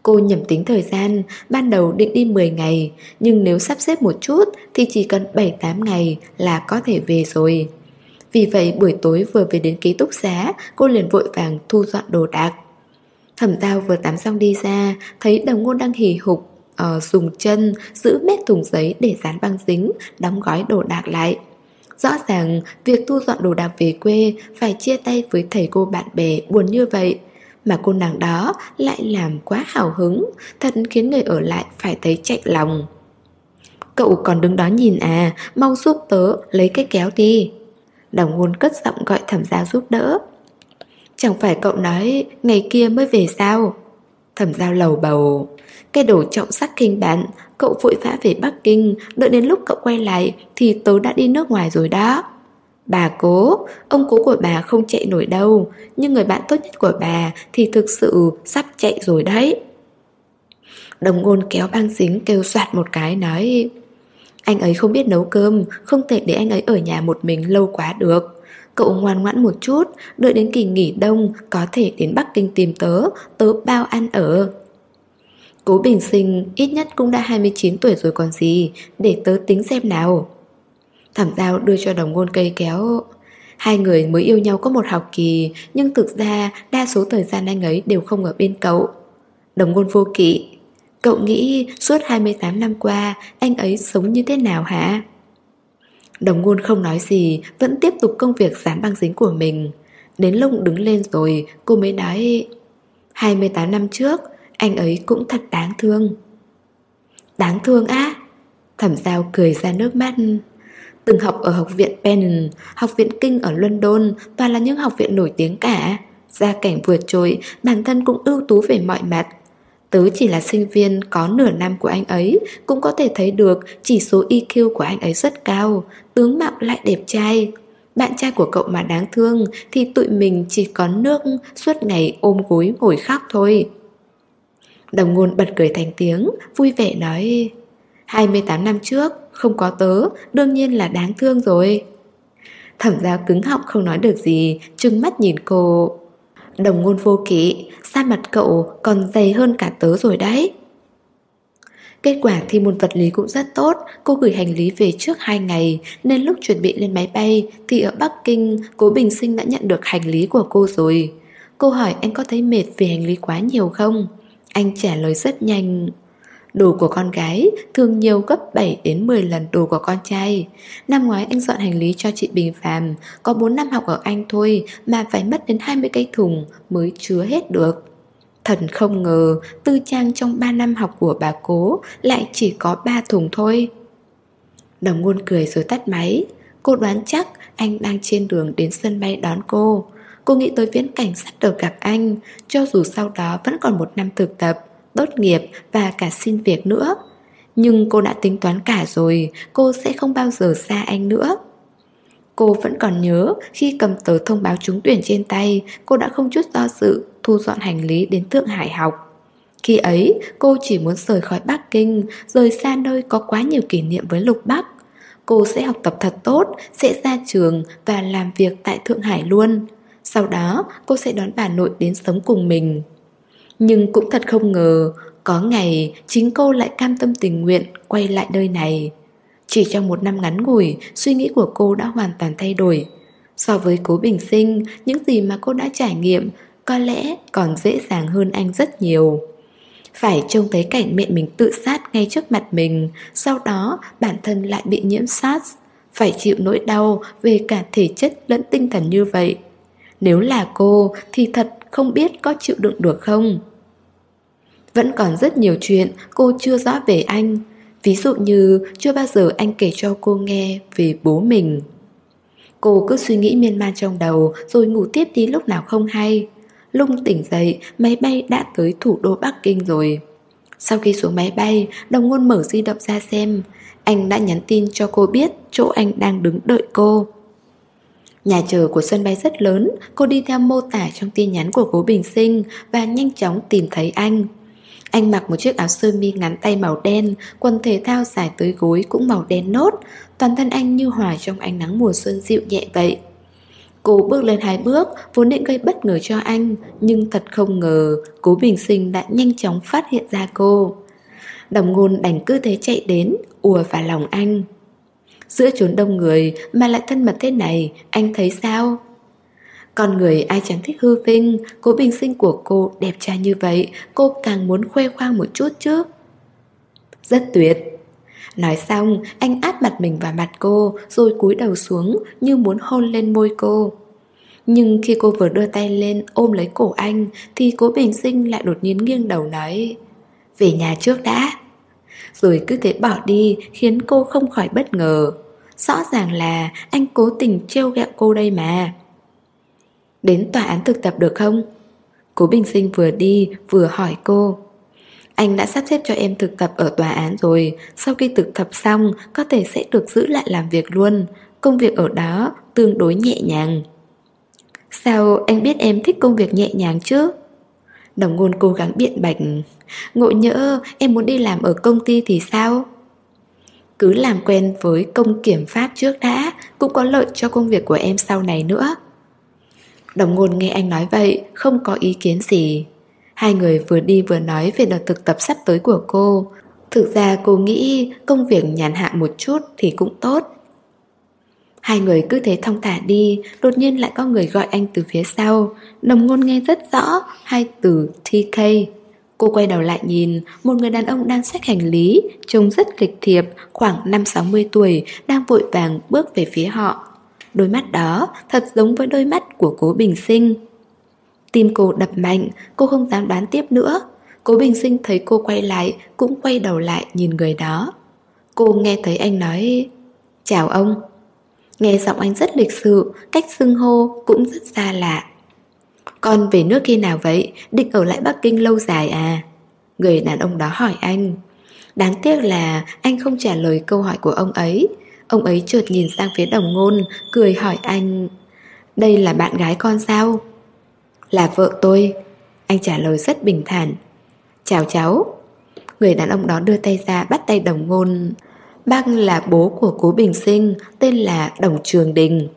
Cô nhầm tính thời gian, Ban đầu định đi 10 ngày, Nhưng nếu sắp xếp một chút Thì chỉ cần 7-8 ngày là có thể về rồi. Vì vậy buổi tối vừa về đến ký túc xá, Cô liền vội vàng thu dọn đồ đạc. Thẩm tao vừa tắm xong đi ra, Thấy đồng ngôn đang hì hục uh, dùng chân giữ mét thùng giấy để dán băng dính, đóng gói đồ đạc lại. Rõ ràng, việc thu dọn đồ đạc về quê phải chia tay với thầy cô bạn bè buồn như vậy. Mà cô nàng đó lại làm quá hào hứng, thật khiến người ở lại phải thấy chạy lòng. Cậu còn đứng đó nhìn à, mau giúp tớ lấy cái kéo đi. Đồng ngôn cất giọng gọi thẩm gia giúp đỡ. Chẳng phải cậu nói ngày kia mới về sao? Thẩm giao lầu bầu. Cái đồ trọng sắc kinh đạn Cậu vội vã về Bắc Kinh Đợi đến lúc cậu quay lại Thì tớ đã đi nước ngoài rồi đó. Bà cố, ông cố của bà không chạy nổi đâu Nhưng người bạn tốt nhất của bà Thì thực sự sắp chạy rồi đấy. Đồng ngôn kéo băng dính kêu soạt một cái nói Anh ấy không biết nấu cơm Không thể để anh ấy ở nhà một mình lâu quá được. Cậu ngoan ngoãn một chút, đợi đến kỳ nghỉ đông có thể đến Bắc Kinh tìm tớ, tớ bao ăn ở. Cố Bình Sinh ít nhất cũng đã 29 tuổi rồi còn gì, để tớ tính xem nào. Thẩm giao đưa cho đồng ngôn cây kéo. Hai người mới yêu nhau có một học kỳ, nhưng thực ra đa số thời gian anh ấy đều không ở bên cậu. Đồng ngôn vô kỵ. Cậu nghĩ suốt 28 năm qua anh ấy sống như thế nào hả? Đồng ngôn không nói gì, vẫn tiếp tục công việc dán băng dính của mình. Đến lúc đứng lên rồi, cô mới nói 28 năm trước, anh ấy cũng thật đáng thương. Đáng thương á? Thẩm giao cười ra nước mắt. Từng học ở học viện Penn, học viện Kinh ở London, toàn là những học viện nổi tiếng cả. Gia cảnh vượt trội, bản thân cũng ưu tú về mọi mặt. Tớ chỉ là sinh viên có nửa năm của anh ấy, Cũng có thể thấy được chỉ số EQ của anh ấy rất cao. Tướng mạo lại đẹp trai. Bạn trai của cậu mà đáng thương Thì tụi mình chỉ có nước suốt ngày ôm gối ngồi khóc thôi. Đồng ngôn bật cười thành tiếng, Vui vẻ nói 28 năm trước, Không có tớ, Đương nhiên là đáng thương rồi. Thẩm giáo cứng họng không nói được gì, Trừng mắt nhìn cô. Đồng ngôn vô kỵ Da mặt cậu còn dày hơn cả tớ rồi đấy. Kết quả thi môn vật lý cũng rất tốt. Cô gửi hành lý về trước 2 ngày. Nên lúc chuẩn bị lên máy bay Thì ở Bắc Kinh, Cố Bình Sinh đã nhận được hành lý của cô rồi. Cô hỏi anh có thấy mệt vì hành lý quá nhiều không? Anh trả lời rất nhanh. Đồ của con gái thường nhiều gấp 7 đến 10 lần đồ của con trai. Năm ngoái anh dọn hành lý cho chị Bình Phạm, có 4 năm học ở Anh thôi mà phải mất đến 20 cây thùng mới chứa hết được. Thần không ngờ tư trang trong 3 năm học của bà cố lại chỉ có 3 thùng thôi. Đồng ngôn cười rồi tắt máy. Cô đoán chắc anh đang trên đường đến sân bay đón cô. Cô nghĩ tới viễn cảnh sắp được gặp anh, cho dù sau đó vẫn còn một năm thực tập tốt nghiệp và cả xin việc nữa. Nhưng cô đã tính toán cả rồi, cô sẽ không bao giờ xa anh nữa. Cô vẫn còn nhớ khi cầm tờ thông báo trúng tuyển trên tay, cô đã không chút do dự thu dọn hành lý đến Thượng Hải học. Khi ấy, cô chỉ muốn rời khỏi Bắc Kinh, rời xa nơi có quá nhiều kỷ niệm với Lục Bắc. Cô sẽ học tập thật tốt, sẽ ra trường và làm việc tại Thượng Hải luôn. Sau đó, cô sẽ đón bà nội đến sống cùng mình. Nhưng cũng thật không ngờ, Có ngày chính cô lại cam tâm tình nguyện Quay lại nơi này. Chỉ trong một năm ngắn ngủi, Suy nghĩ của cô đã hoàn toàn thay đổi. So với cố bình sinh, Những gì mà cô đã trải nghiệm Có lẽ còn dễ dàng hơn anh rất nhiều. Phải trông thấy cảnh mẹ mình tự sát ngay trước mặt mình, Sau đó bản thân lại bị nhiễm SARS, Phải chịu nỗi đau về cả thể chất lẫn tinh thần như vậy. Nếu là cô thì thật không biết có chịu đựng được không. Vẫn còn rất nhiều chuyện cô chưa rõ về anh. Ví dụ như chưa bao giờ anh kể cho cô nghe về bố mình. Cô cứ suy nghĩ miên man trong đầu rồi ngủ tiếp đi lúc nào không hay. Lung tỉnh dậy, máy bay đã tới thủ đô Bắc Kinh rồi. Sau khi xuống máy bay, đồng ngôn mở di động ra xem. Anh đã nhắn tin cho cô biết chỗ anh đang đứng đợi cô. Nhà chờ của sân bay rất lớn, cô đi theo mô tả trong tin nhắn của cố Bình Sinh và nhanh chóng tìm thấy anh. Anh mặc một chiếc áo sơ mi ngắn tay màu đen, quần thể thao dài tới gối cũng màu đen nốt, toàn thân anh như hòa trong ánh nắng mùa xuân dịu nhẹ vậy. Cô bước lên hai bước, vốn định gây bất ngờ cho anh, nhưng thật không ngờ, cố bình sinh đã nhanh chóng phát hiện ra cô. Đồng ngôn đành cứ thế chạy đến, ùa vào lòng anh. Giữa chốn đông người mà lại thân mật thế này, Anh thấy sao? Con người ai chẳng thích hư vinh, Cố bình sinh của cô đẹp trai như vậy, Cô càng muốn khoe khoang một chút chứ. Rất tuyệt. Nói xong, anh áp mặt mình vào mặt cô, Rồi cúi đầu xuống Như muốn hôn lên môi cô. Nhưng khi cô vừa đưa tay lên ôm lấy cổ anh, Thì cố bình sinh lại đột nhiên nghiêng đầu nói, Về nhà trước đã rồi cứ thế bỏ đi khiến cô không khỏi bất ngờ. Rõ ràng là anh cố tình trêu ghẹo cô đây mà. Đến tòa án thực tập được không? Cố Bình Sinh vừa đi vừa hỏi cô. Anh đã sắp xếp cho em thực tập ở tòa án rồi, sau khi thực tập xong có thể sẽ được giữ lại làm việc luôn. Công việc ở đó tương đối nhẹ nhàng. Sao anh biết em thích công việc nhẹ nhàng chứ? Đồng ngôn cố gắng biện bạch. Ngộ nhỡ, em muốn đi làm ở công ty thì sao? Cứ làm quen với công kiểm pháp trước đã, Cũng có lợi cho công việc của em sau này nữa. Đồng ngôn nghe anh nói vậy, Không có ý kiến gì. Hai người vừa đi vừa nói về đợt thực tập sắp tới của cô. Thực ra cô nghĩ công việc nhàn hạ một chút thì cũng tốt Hai người cứ thế thong thả đi, Đột nhiên lại có người gọi anh từ phía sau. Đồng ngôn nghe rất rõ, Hai từ TK Cô quay đầu lại nhìn, Một người đàn ông đang xách hành lý, Trông rất lịch thiệp, Khoảng 5-60 tuổi, Đang vội vàng bước về phía họ. Đôi mắt đó thật giống với đôi mắt của cố bình sinh. Tim cô đập mạnh, Cô không dám đoán tiếp nữa. Cố bình sinh thấy cô quay lại, Cũng quay đầu lại nhìn người đó. Cô nghe thấy anh nói, Chào ông. Nghe giọng anh rất lịch sự, Cách xưng hô cũng rất xa lạ. Con về nước khi nào vậy? Định ở lại Bắc Kinh lâu dài à? Người đàn ông đó hỏi anh. Đáng tiếc là anh không trả lời câu hỏi của ông ấy. Ông ấy chợt nhìn sang phía đồng ngôn, Cười hỏi anh. Đây là bạn gái con sao? Là vợ tôi. Anh trả lời rất bình thản. Chào cháu. Người đàn ông đó đưa tay ra bắt tay đồng ngôn. Bác là bố của cố bình sinh, Tên là Đồng Trường Đình.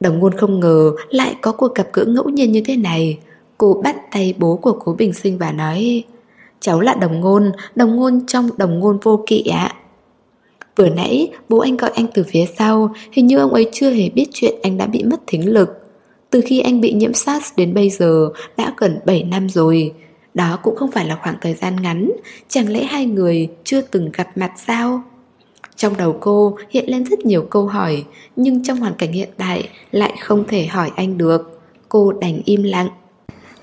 Đồng ngôn không ngờ Lại có cuộc gặp gỡ ngẫu nhiên như thế này. Cô bắt tay bố của cố bình sinh và nói, Cháu là đồng ngôn Đồng ngôn trong đồng ngôn vô kỵ ạ. Vừa nãy, bố anh gọi anh từ phía sau, Hình như ông ấy chưa hề biết chuyện anh đã bị mất thính lực. Từ khi anh bị nhiễm SARS đến bây giờ, Đã gần 7 năm rồi. Đó cũng không phải là khoảng thời gian ngắn, Chẳng lẽ hai người chưa từng gặp mặt sao? Trong đầu cô hiện lên rất nhiều câu hỏi Nhưng trong hoàn cảnh hiện tại lại không thể hỏi anh được. Cô đành im lặng.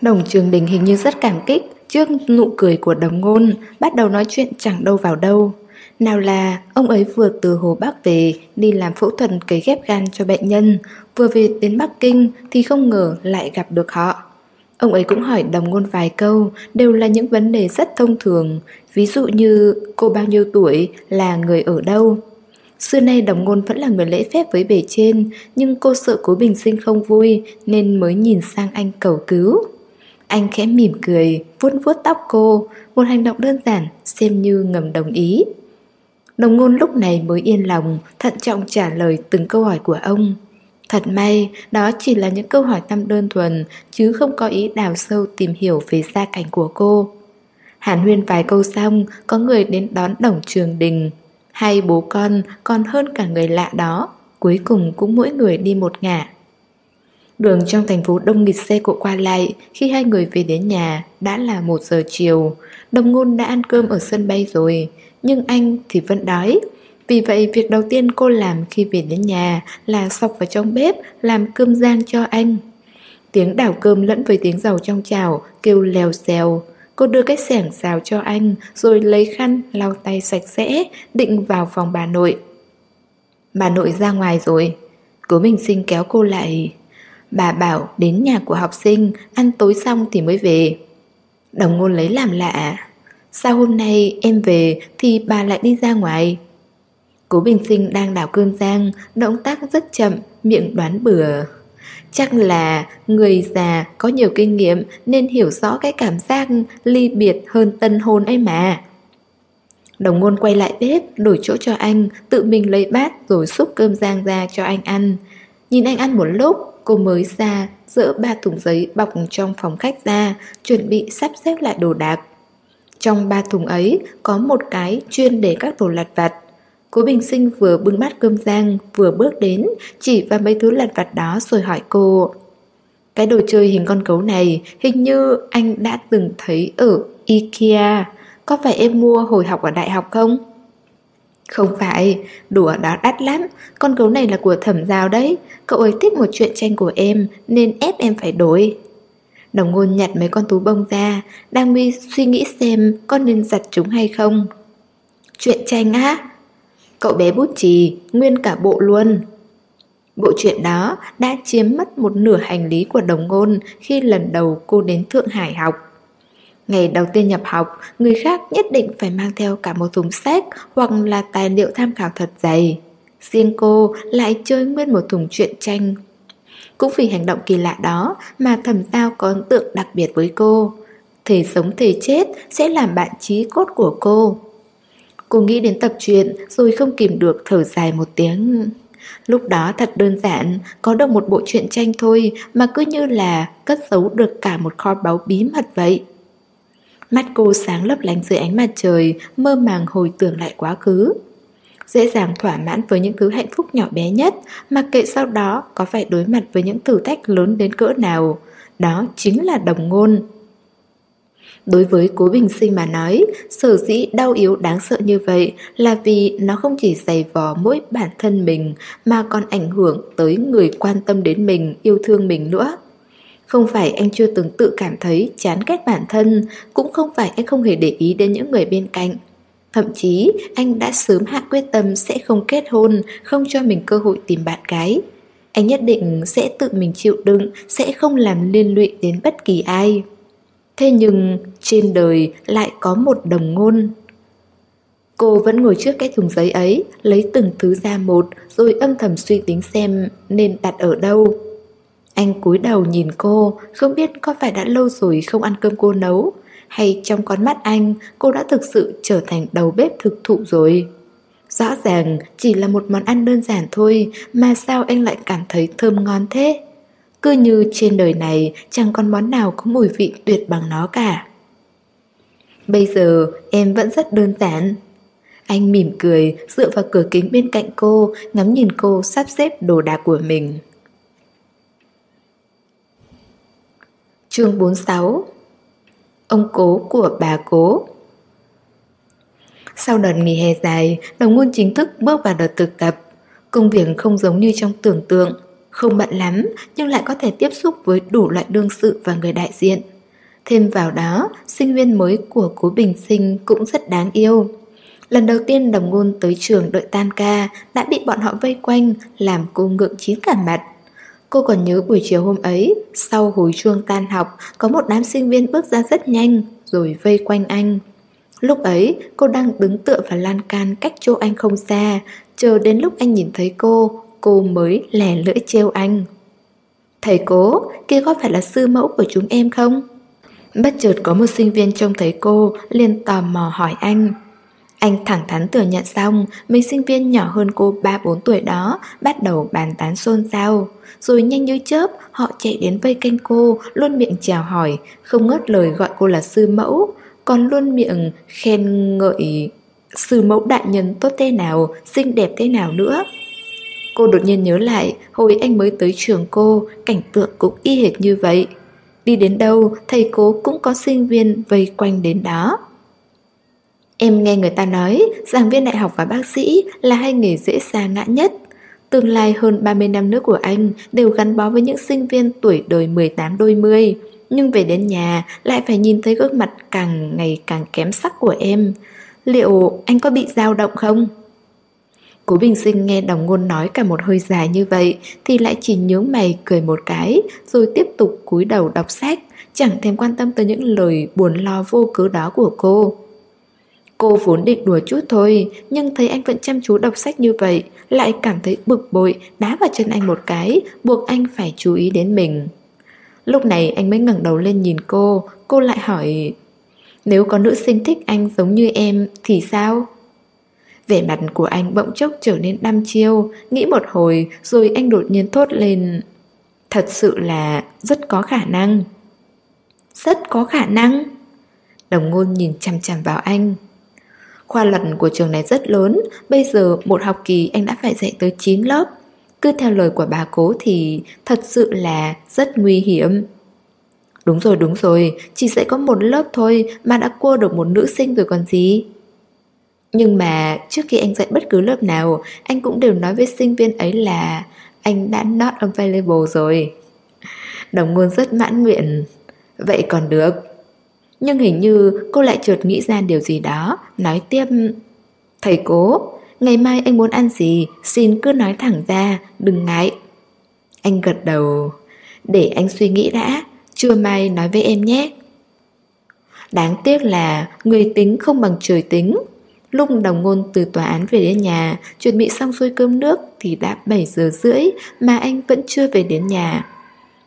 Đồng Trường Đình hình như rất cảm kích trước nụ cười của đồng ngôn Bắt đầu nói chuyện chẳng đâu vào đâu. Nào là ông ấy vừa từ Hồ Bắc về đi làm phẫu thuật cấy ghép gan cho bệnh nhân, vừa về đến Bắc Kinh thì không ngờ lại gặp được họ. Ông ấy cũng hỏi đồng ngôn vài câu, đều là những vấn đề rất thông thường, ví dụ như cô bao nhiêu tuổi, là người ở đâu. Xưa nay đồng ngôn vẫn là người lễ phép với bề trên, nhưng cô sợ cố bình sinh không vui nên mới nhìn sang anh cầu cứu. Anh khẽ mỉm cười, vuốt vuốt tóc cô, một hành động đơn giản xem như ngầm đồng ý. Đồng ngôn lúc này mới yên lòng, thận trọng trả lời từng câu hỏi của ông. Thật may, đó chỉ là những câu hỏi thăm đơn thuần, chứ không có ý đào sâu tìm hiểu về gia cảnh của cô. Hàn huyên vài câu xong, có người đến đón đồng trường đình. Hai bố con còn hơn cả người lạ đó, cuối cùng cũng mỗi người đi một ngả. Đường trong thành phố đông nghịt xe cộ qua lại, khi hai người về đến nhà đã là một giờ chiều. Đồng ngôn đã ăn cơm ở sân bay rồi, nhưng anh thì vẫn đói. Vì vậy, việc đầu tiên cô làm khi về đến nhà là sọc vào trong bếp, làm cơm rang cho anh. Tiếng đảo cơm lẫn với tiếng dầu trong chảo kêu lèo xèo. Cô đưa cái sẻng xào cho anh, rồi lấy khăn, lau tay sạch sẽ, định vào phòng bà nội. Bà nội ra ngoài rồi. Cố mình Sinh kéo cô lại. Bà bảo, đến nhà của học sinh, ăn tối xong thì mới về. Đồng ngôn lấy làm lạ. Sao hôm nay em về thì bà lại đi ra ngoài? Cố Bình Sinh đang đảo cương rang, động tác rất chậm, miệng đoán bừa. Chắc là người già có nhiều kinh nghiệm nên hiểu rõ cái cảm giác ly biệt hơn tân hôn ấy mà. Đồng ngôn quay lại bếp, đổi chỗ cho anh, tự mình lấy bát rồi xúc cơm rang ra cho anh ăn. Nhìn anh ăn một lúc, cô mới ra, dỡ ba thùng giấy bọc trong phòng khách ra, chuẩn bị sắp xếp lại đồ đạc. Trong ba thùng ấy có một cái chuyên để các đồ lặt vặt. Cố Bình Sinh vừa bưng bát cơm rang vừa bước đến chỉ vào mấy thứ lặt vặt đó rồi hỏi cô. Cái đồ chơi hình con gấu này hình như anh đã từng thấy ở Ikea. Có phải em mua hồi học ở đại học không? Không phải, đồ đó đắt lắm. Con gấu này là của thẩm giao đấy. Cậu ấy thích một chuyện tranh của em Nên ép em phải đổi. Đồng ngôn nhặt mấy con tú bông ra Đang mi suy nghĩ xem con nên giặt chúng hay không. Chuyện tranh á? Cậu bé bút chì Nguyên cả bộ luôn Bộ chuyện đó đã chiếm mất một nửa hành lý của đồng ngôn Khi lần đầu cô đến Thượng Hải học Ngày đầu tiên nhập học, người khác nhất định phải mang theo cả một thùng sách hoặc là tài liệu tham khảo thật dày. Riêng cô lại chơi nguyên một thùng truyện tranh cũng vì hành động kỳ lạ đó mà thầm tao có ấn tượng đặc biệt với cô. Thể sống thể chết sẽ làm bạn trí cốt của cô. Cô nghĩ đến tập truyện rồi không kìm được thở dài một tiếng. Lúc đó thật đơn giản, có được một bộ truyện tranh thôi mà cứ như là cất giấu được cả một kho báu bí mật vậy. Mắt cô sáng lấp lánh dưới ánh mặt trời, mơ màng hồi tưởng lại quá khứ. Dễ dàng thỏa mãn với những thứ hạnh phúc nhỏ bé nhất, mặc kệ sau đó có phải đối mặt với những thử thách lớn đến cỡ nào. Đó chính là đồng ngôn. Đối với cố bình sinh mà nói, sở dĩ đau yếu đáng sợ như vậy là vì nó không chỉ dày vò mỗi bản thân mình mà còn ảnh hưởng tới người quan tâm đến mình, yêu thương mình nữa. Không phải anh chưa từng tự cảm thấy chán ghét bản thân, cũng không phải anh không hề để ý đến những người bên cạnh. Thậm chí anh đã sớm hạ quyết tâm sẽ không kết hôn, không cho mình cơ hội tìm bạn gái. Anh nhất định sẽ tự mình chịu đựng, sẽ không làm liên lụy đến bất kỳ ai. Thế nhưng trên đời lại có một đồng ngôn. Cô vẫn ngồi trước cái thùng giấy ấy, lấy từng thứ ra một, rồi âm thầm suy tính xem nên đặt ở đâu. Anh cúi đầu nhìn cô, không biết có phải đã lâu rồi không ăn cơm cô nấu, hay trong con mắt anh cô đã thực sự trở thành đầu bếp thực thụ rồi. Rõ ràng chỉ là một món ăn đơn giản thôi mà sao anh lại cảm thấy thơm ngon thế? Cứ như trên đời này chẳng còn món nào có mùi vị tuyệt bằng nó cả. Bây giờ em vẫn rất đơn giản. Anh mỉm cười dựa vào cửa kính bên cạnh cô ngắm nhìn cô sắp xếp đồ đạc của mình. Chương 46 Ông cố của bà cố Sau đợt nghỉ hè dài, đồng ngôn chính thức bước vào đợt thực tập. Công việc không giống như trong tưởng tượng, không bận lắm nhưng lại có thể tiếp xúc với đủ loại đương sự và người đại diện. Thêm vào đó, sinh viên mới của cố bình sinh cũng rất đáng yêu. Lần đầu tiên đồng ngôn tới trường đợi tan ca đã bị bọn họ vây quanh làm cô ngượng chín cả mặt. Cô còn nhớ buổi chiều hôm ấy, sau hồi chuông tan học, có một đám sinh viên bước ra rất nhanh, rồi vây quanh anh. Lúc ấy, cô đang đứng tựa vào lan can cách chỗ anh không xa, chờ đến lúc anh nhìn thấy cô, cô mới lè lưỡi trêu anh. Thầy cố, kia có phải là sư mẫu của chúng em không? Bất chợt có một sinh viên trông thấy cô, liền tò mò hỏi anh. Anh thẳng thắn thừa nhận xong, mấy sinh viên nhỏ hơn cô 3-4 tuổi đó bắt đầu bàn tán xôn xao. Rồi nhanh như chớp, họ chạy đến vây canh cô, luôn miệng chào hỏi, không ngớt lời gọi cô là sư mẫu, còn luôn miệng khen ngợi sư mẫu đại nhân tốt thế nào, xinh đẹp thế nào nữa. Cô đột nhiên nhớ lại, hồi anh mới tới trường cô, cảnh tượng cũng y hệt như vậy. Đi đến đâu, thầy cô cũng có sinh viên vây quanh đến đó. Em nghe người ta nói, giảng viên đại học và bác sĩ là hai nghề dễ xa ngã nhất. Tương lai hơn 30 năm nữa của anh đều gắn bó với những sinh viên tuổi đời 18 đôi mươi. Nhưng về đến nhà lại phải nhìn thấy gương mặt càng ngày càng kém sắc của em. Liệu anh có bị dao động không? Cố Bình Sinh nghe đồng ngôn nói cả một hơi dài như vậy thì lại chỉ nhướng mày cười một cái rồi tiếp tục cúi đầu đọc sách, chẳng thèm quan tâm tới những lời buồn lo vô cớ đó của cô. Cô vốn định đùa chút thôi, nhưng thấy anh vẫn chăm chú đọc sách như vậy, lại cảm thấy bực bội, đá vào chân anh một cái, buộc anh phải chú ý đến mình. Lúc này anh mới ngẩng đầu lên nhìn cô, cô lại hỏi Nếu có nữ sinh thích anh giống như em thì sao? Vẻ mặt của anh bỗng chốc trở nên đăm chiêu, nghĩ một hồi rồi anh đột nhiên thốt lên Thật sự là rất có khả năng Rất có khả năng Đồng ngôn nhìn chằm chằm vào anh Khoa luật của trường này rất lớn, bây giờ một học kỳ anh đã phải dạy tới 9 lớp. Cứ theo lời của bà cố thì thật sự là rất nguy hiểm. Đúng rồi, đúng rồi, chỉ dạy có một lớp thôi mà đã cua được một nữ sinh rồi còn gì. Nhưng mà trước khi anh dạy bất cứ lớp nào, anh cũng đều nói với sinh viên ấy là anh đã not available rồi. Đồng ngôn rất mãn nguyện. Vậy còn được. Nhưng hình như cô lại chợt nghĩ ra điều gì đó Nói tiếp Thầy cố Ngày mai anh muốn ăn gì Xin cứ nói thẳng ra Đừng ngại Anh gật đầu Để anh suy nghĩ đã Trưa mai nói với em nhé Đáng tiếc là Người tính không bằng trời tính Lúc đồng ngôn từ tòa án về đến nhà Chuẩn bị xong xuôi cơm nước Thì đã 7 giờ rưỡi Mà anh vẫn chưa về đến nhà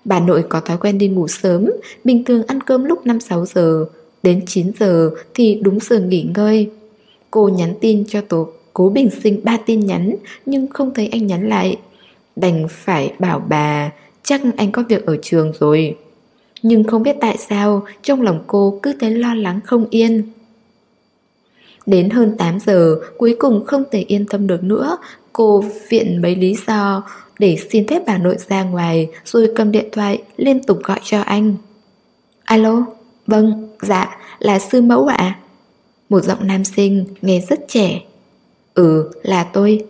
Bà nội có thói quen đi ngủ sớm, bình thường ăn cơm lúc 5-6 giờ, đến 9 giờ thì đúng giờ nghỉ ngơi. Cô nhắn tin cho tổ cố bình sinh ba tin nhắn nhưng không thấy anh nhắn lại. Đành phải bảo bà chắc anh có việc ở trường rồi. Nhưng không biết tại sao trong lòng cô cứ thấy lo lắng không yên. Đến hơn 8 giờ, cuối cùng không thể yên tâm được nữa, cô viện mấy lý do để xin phép bà nội ra ngoài rồi cầm điện thoại liên tục gọi cho anh. Alo, vâng, dạ, là sư mẫu ạ. Một giọng nam sinh nghe rất trẻ. Ừ, là tôi.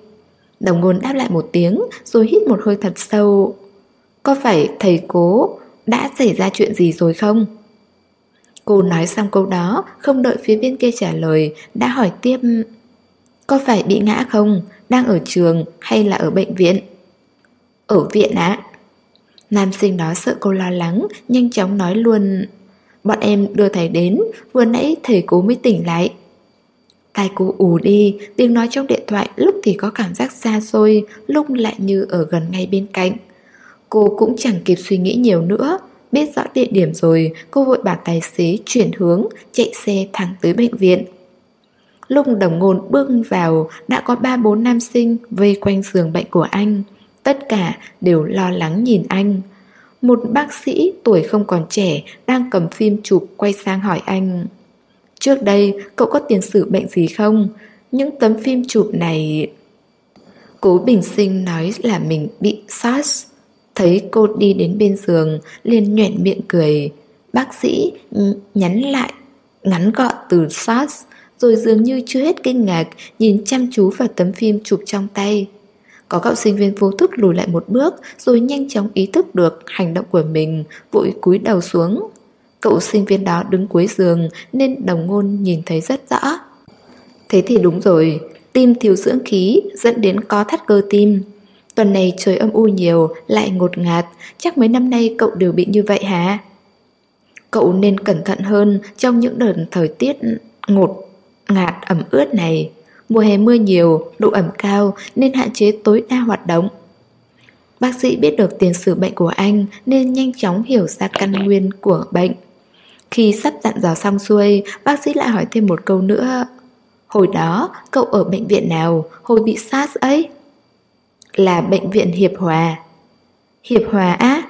Đồng ngôn đáp lại một tiếng rồi hít một hơi thật sâu. Có phải thầy cố đã xảy ra chuyện gì rồi không? Cô nói xong câu đó, không đợi phía bên kia trả lời, đã hỏi tiếp Có phải bị ngã không? Đang ở trường hay là ở bệnh viện? Ở viện ạ Nam sinh đó sợ cô lo lắng Nhanh chóng nói luôn Bọn em đưa thầy đến Vừa nãy thầy cố mới tỉnh lại Tai cô ù đi Tiếng nói trong điện thoại lúc thì có cảm giác xa xôi Lúc lại như ở gần ngay bên cạnh Cô cũng chẳng kịp suy nghĩ nhiều nữa Biết rõ địa điểm rồi, Cô vội bảo tài xế chuyển hướng, Chạy xe thẳng tới bệnh viện. Lúc đồng ngôn bước vào, Đã có ba bốn nam sinh Vây quanh giường bệnh của anh. Tất cả đều lo lắng nhìn anh. Một bác sĩ tuổi không còn trẻ Đang cầm phim chụp quay sang hỏi anh, Trước đây cậu có tiền sử bệnh gì không? Những tấm phim chụp này... Cố bình sinh nói là mình bị SARS. Thấy cô đi đến bên giường, liền nhuện miệng cười. Bác sĩ nhắn lại, Ngắn gọn từ SARS Rồi dường như chưa hết kinh ngạc, Nhìn chăm chú vào tấm phim chụp trong tay. Có cậu sinh viên vô thức lùi lại một bước, Rồi nhanh chóng ý thức được hành động của mình, Vội cúi đầu xuống. Cậu sinh viên đó đứng cuối giường, Nên đồng ngôn nhìn thấy rất rõ. Thế thì đúng rồi, Tim thiếu dưỡng khí dẫn đến co thắt cơ tim. Tuần này trời âm u nhiều Lại ngột ngạt Chắc mấy năm nay cậu đều bị như vậy hả Cậu nên cẩn thận hơn Trong những đợt thời tiết ngột ngạt ẩm ướt này Mùa hè mưa nhiều, độ ẩm cao nên hạn chế tối đa hoạt động. Bác sĩ biết được tiền sử bệnh của anh nên nhanh chóng hiểu ra căn nguyên của bệnh. Khi sắp dặn dò xong xuôi, bác sĩ lại hỏi thêm một câu nữa. Hồi đó, cậu ở bệnh viện nào, hồi bị SARS ấy? Là bệnh viện Hiệp Hòa. Hiệp Hòa á?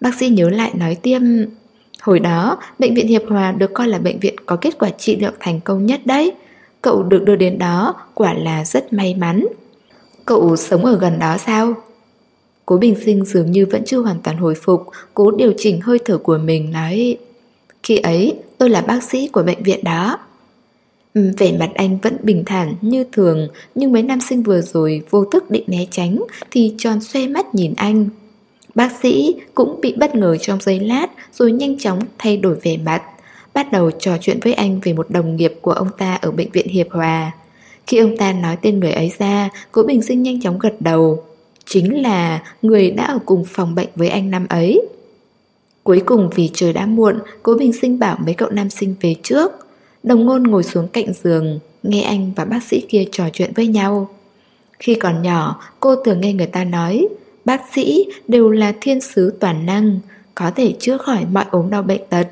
Bác sĩ nhớ lại nói tiêm... Hồi đó, bệnh viện Hiệp Hòa được coi là bệnh viện có kết quả trị liệu thành công nhất đấy. Cậu được đưa đến đó quả là rất may mắn Cậu sống ở gần đó sao? Cố Bình Sinh dường như vẫn chưa hoàn toàn hồi phục Cố điều chỉnh hơi thở của mình nói Khi ấy tôi là bác sĩ của bệnh viện đó Ừ, vẻ mặt anh vẫn bình thản như thường Nhưng mấy nam sinh vừa rồi vô thức định né tránh Thì tròn xoe mắt nhìn anh Bác sĩ cũng bị bất ngờ trong giây lát Rồi nhanh chóng thay đổi vẻ mặt bắt đầu trò chuyện với anh về một đồng nghiệp của ông ta ở bệnh viện Hiệp Hòa. Khi ông ta nói tên người ấy ra, Cố Bình Sinh nhanh chóng gật đầu. Chính là người đã ở cùng phòng bệnh với anh năm ấy. Cuối cùng vì trời đã muộn, Cố Bình Sinh bảo mấy cậu nam sinh về trước. Đồng ngôn ngồi xuống cạnh giường, nghe anh và bác sĩ kia trò chuyện với nhau. Khi còn nhỏ, cô thường nghe người ta nói, bác sĩ đều là thiên sứ toàn năng, có thể chữa khỏi mọi ốm đau bệnh tật.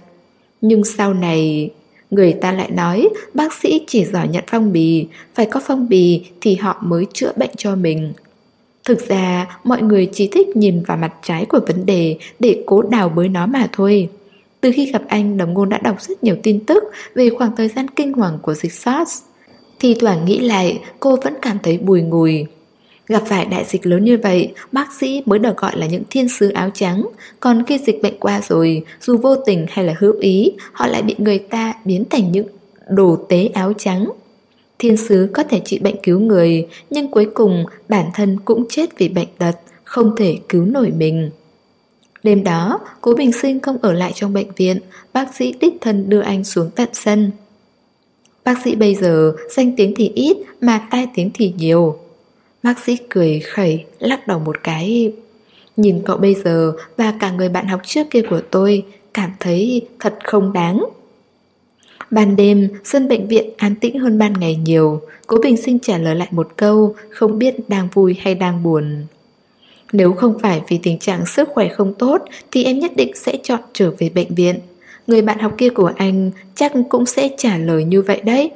Nhưng sau này Người ta lại nói bác sĩ chỉ giỏi nhận phong bì Phải có phong bì thì họ mới chữa bệnh cho mình Thực ra mọi người chỉ thích nhìn vào mặt trái của vấn đề Để cố đào bới nó mà thôi từ khi gặp anh Đồng Ngôn đã đọc rất nhiều tin tức Về khoảng thời gian kinh hoàng của dịch SARS Thì thoảng nghĩ lại cô vẫn cảm thấy bùi ngùi Gặp phải đại dịch lớn như vậy, bác sĩ mới được gọi là những thiên sứ áo trắng. Còn khi dịch bệnh qua rồi, dù vô tình hay là hữu ý, họ lại bị người ta biến thành những đồ tế áo trắng. Thiên sứ có thể trị bệnh cứu người, nhưng cuối cùng bản thân cũng chết vì bệnh tật, không thể cứu nổi mình. Đêm đó, cố bình sinh không ở lại trong bệnh viện, bác sĩ đích thân đưa anh xuống tận sân. Bác sĩ bây giờ danh tiếng thì ít mà tai tiếng thì nhiều. Bác sĩ cười khẩy, lắc đầu một cái. Nhìn cậu bây giờ và cả người bạn học trước kia của tôi, cảm thấy thật không đáng. Ban đêm, sân bệnh viện an tĩnh hơn ban ngày nhiều. Cố Bình Sinh trả lời lại một câu, không biết đang vui hay đang buồn. Nếu không phải vì tình trạng sức khỏe không tốt thì em nhất định sẽ chọn trở về bệnh viện. Người bạn học kia của anh chắc cũng sẽ trả lời như vậy đấy.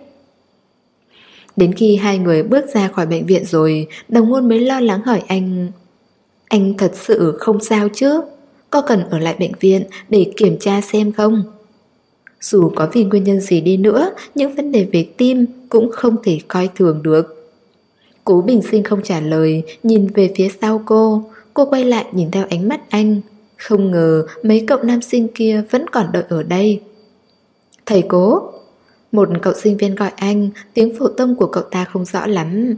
Đến khi hai người bước ra khỏi bệnh viện rồi, đồng ngôn mới lo lắng hỏi anh Anh thật sự không sao chứ? Có cần ở lại bệnh viện để kiểm tra xem không? Dù có vì nguyên nhân gì đi nữa, những vấn đề về tim cũng không thể coi thường được. Cố bình sinh không trả lời, nhìn về phía sau cô. Cô quay lại nhìn theo ánh mắt anh. Không ngờ mấy cậu nam sinh kia vẫn còn đợi ở đây. Thầy cố, một cậu sinh viên gọi anh, tiếng phổ thông của cậu ta không rõ lắm.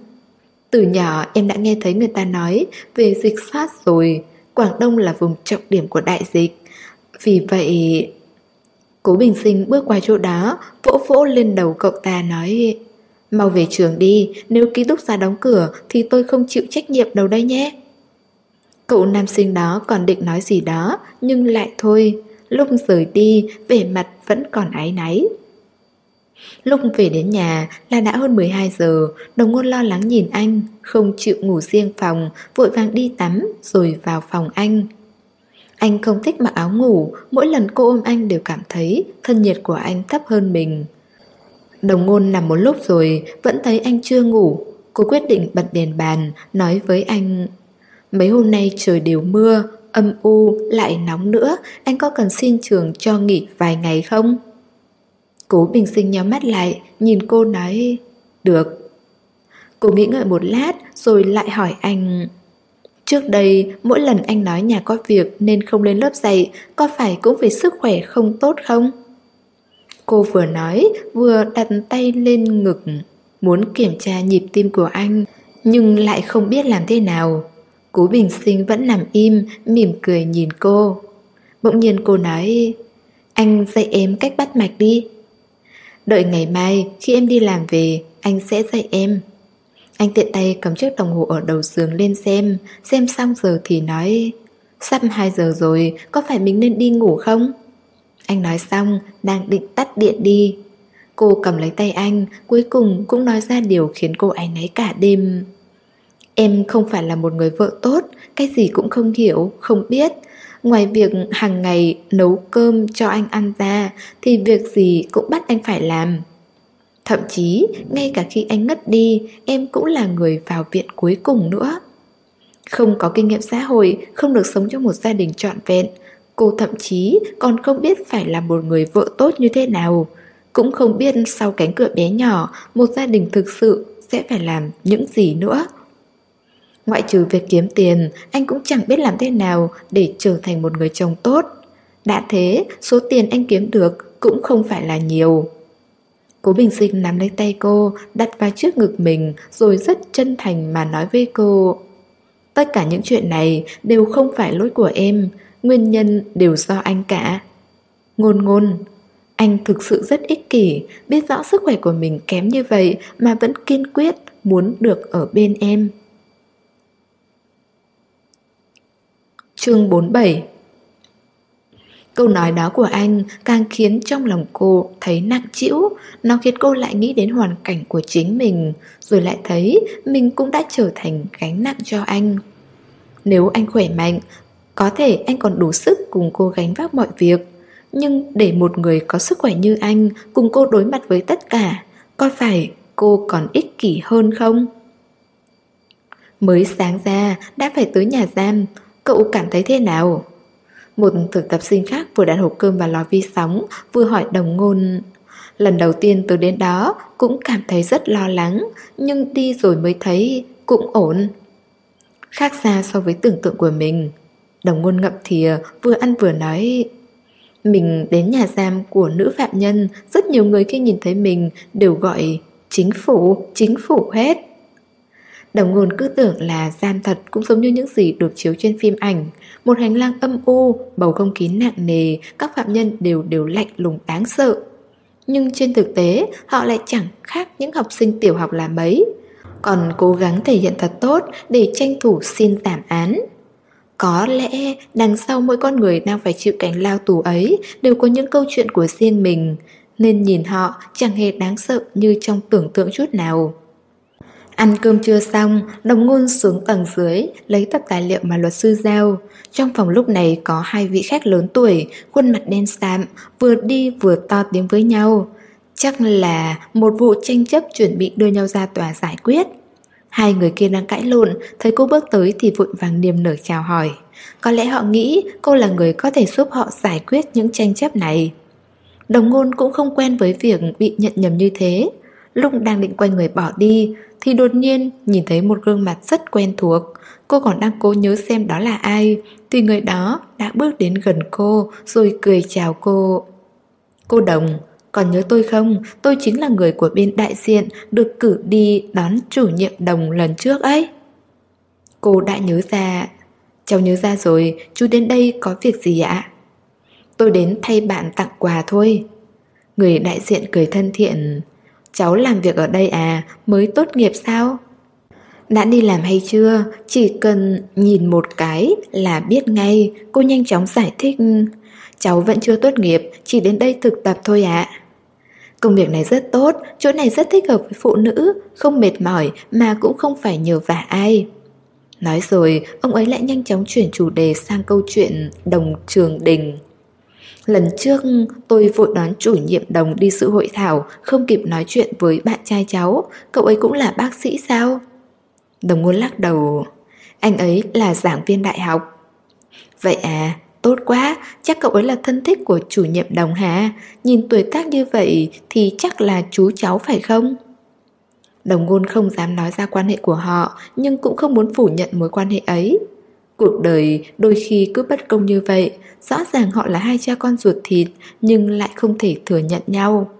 Từ nhỏ em đã nghe thấy người ta nói về dịch SARS rồi, Quảng Đông là vùng trọng điểm của đại dịch. Vì vậy... Cố Bình Sinh bước qua chỗ đó, vỗ vỗ lên đầu cậu ta nói Mau về trường đi, nếu ký túc xá đóng cửa thì tôi không chịu trách nhiệm đâu đây nhé. Cậu nam sinh đó còn định nói gì đó, nhưng lại thôi, lúc rời đi, vẻ mặt vẫn còn áy náy. Lúc về đến nhà là đã hơn 12 giờ, đồng ngôn lo lắng nhìn anh, không chịu ngủ riêng phòng, vội vàng đi tắm rồi vào phòng anh. Anh không thích mặc áo ngủ, mỗi lần cô ôm anh đều cảm thấy thân nhiệt của anh thấp hơn mình. Đồng ngôn nằm một lúc rồi, vẫn thấy anh chưa ngủ. Cô quyết định bật đèn bàn, nói với anh Mấy hôm nay trời đều mưa, âm u, lại nóng nữa, anh có cần xin trường cho nghỉ vài ngày không? Cố bình sinh nhắm mắt lại, nhìn cô nói Được Cô nghĩ ngợi một lát rồi lại hỏi anh Trước đây mỗi lần anh nói nhà có việc nên không lên lớp dạy Có phải cũng vì sức khỏe không tốt không? Cô vừa nói, vừa đặt tay lên ngực, Muốn kiểm tra nhịp tim của anh, Nhưng lại không biết làm thế nào. Cố bình sinh vẫn nằm im, Mỉm cười nhìn cô. Bỗng nhiên cô nói, Anh dạy em cách bắt mạch đi. Đợi ngày mai khi em đi làm về, Anh sẽ dạy em. Anh tiện tay cầm chiếc đồng hồ ở đầu giường lên xem Xem xong giờ thì nói, Sắp 2 giờ rồi, Có phải mình nên đi ngủ không? Anh nói xong đang định tắt điện đi. Cô cầm lấy tay anh Cuối cùng cũng nói ra điều khiến cô ấy náy cả đêm. Em không phải là một người vợ tốt Cái gì cũng không hiểu, không biết. Ngoài việc hàng ngày nấu cơm cho anh ăn ra Thì việc gì cũng bắt anh phải làm. Thậm chí ngay cả khi anh ngất đi Em cũng là người vào viện cuối cùng nữa. Không có kinh nghiệm xã hội Không được sống trong một gia đình trọn vẹn Cô thậm chí còn không biết phải là một người vợ tốt như thế nào Cũng không biết sau cánh cửa bé nhỏ Một gia đình thực sự sẽ phải làm những gì nữa Ngoại trừ việc kiếm tiền, anh cũng chẳng biết làm thế nào để trở thành một người chồng tốt. Đã thế, số tiền anh kiếm được cũng không phải là nhiều. Cố Bình Sinh nắm lấy tay cô, đặt vào trước ngực mình rồi rất chân thành mà nói với cô. Tất cả những chuyện này đều không phải lỗi của em, nguyên nhân đều do anh cả. Ngôn ngôn, anh thực sự rất ích kỷ, biết rõ sức khỏe của mình kém như vậy mà vẫn kiên quyết muốn được ở bên em. Chương 47 Câu nói đó của anh càng khiến trong lòng cô thấy nặng trĩu, nó khiến cô lại nghĩ đến hoàn cảnh của chính mình, rồi lại thấy mình cũng đã trở thành gánh nặng cho anh. Nếu anh khỏe mạnh, có thể anh còn đủ sức cùng cô gánh vác mọi việc, nhưng để một người có sức khỏe như anh cùng cô đối mặt với tất cả, có phải cô còn ích kỷ hơn không? Mới sáng ra đã phải tới nhà giam, Cậu cảm thấy thế nào? Một thực tập sinh khác vừa đặt hộp cơm vào lò vi sóng Vừa hỏi đồng ngôn Lần đầu tiên tôi đến đó Cũng cảm thấy rất lo lắng Nhưng đi rồi mới thấy cũng ổn Khác xa so với tưởng tượng của mình Đồng ngôn ngậm thìa ờ, Vừa ăn vừa nói Mình đến nhà giam của nữ phạm nhân Rất nhiều người khi nhìn thấy mình Đều gọi chính phủ, chính phủ hết. Đồng ngôn cứ tưởng là giam thật cũng giống như những gì được chiếu trên phim ảnh. Một hành lang âm u, bầu không khí nặng nề, các phạm nhân đều đều lạnh lùng đáng sợ. Nhưng trên thực tế họ lại chẳng khác những học sinh tiểu học là mấy. Còn cố gắng thể hiện thật tốt để tranh thủ xin giảm án có lẽ đằng sau mỗi con người đang phải chịu cảnh lao tù ấy đều có những câu chuyện của riêng mình, nên nhìn họ chẳng hề đáng sợ như trong tưởng tượng chút nào. Ăn cơm chưa xong, đồng ngôn xuống tầng dưới, lấy tập tài liệu mà luật sư giao. Trong phòng lúc này có hai vị khách lớn tuổi, khuôn mặt đen xám, vừa đi vừa to tiếng với nhau. Chắc là một vụ tranh chấp chuẩn bị đưa nhau ra tòa giải quyết Hai người kia đang cãi lộn, Thấy cô bước tới thì vội vàng niềm nở chào hỏi. Có lẽ họ nghĩ cô là người có thể giúp họ giải quyết những tranh chấp này. Đồng ngôn cũng không quen với việc bị nhận nhầm như thế. Lúc đang định quay người bỏ đi, Thì đột nhiên nhìn thấy một gương mặt rất quen thuộc. Cô còn đang cố nhớ xem đó là ai, Thì người đó đã bước đến gần cô, Rồi cười chào cô. Cô Đồng còn nhớ tôi không? Tôi chính là người của bên đại diện Được cử đi đón chủ nhiệm Đồng lần trước ấy. Cô đã nhớ ra. Cháu nhớ ra rồi. Chú đến đây có việc gì ạ? Tôi đến thay bạn tặng quà thôi. Người đại diện cười thân thiện. Cháu làm việc ở đây à? Mới tốt nghiệp sao? Đã đi làm hay chưa? Chỉ cần nhìn một cái là biết ngay, cô nhanh chóng giải thích. Cháu vẫn chưa tốt nghiệp, chỉ đến đây thực tập thôi ạ. Công việc này rất tốt, chỗ này rất thích hợp với phụ nữ, không mệt mỏi mà cũng không phải nhờ vả ai. Nói rồi, ông ấy lại nhanh chóng chuyển chủ đề sang câu chuyện đồng trường đình. Lần trước tôi vội đón chủ nhiệm đồng đi sự hội thảo Không kịp nói chuyện với bạn trai cháu Cậu ấy cũng là bác sĩ sao? Đồng ngôn lắc đầu Anh ấy là giảng viên đại học Vậy à, tốt quá Chắc cậu ấy là thân thích của chủ nhiệm đồng hả Nhìn tuổi tác như vậy Thì chắc là chú cháu phải không? Đồng ngôn không dám nói ra quan hệ của họ Nhưng cũng không muốn phủ nhận mối quan hệ ấy. Cuộc đời đôi khi cứ bất công như vậy Rõ ràng họ là hai cha con ruột thịt Nhưng lại không thể thừa nhận nhau.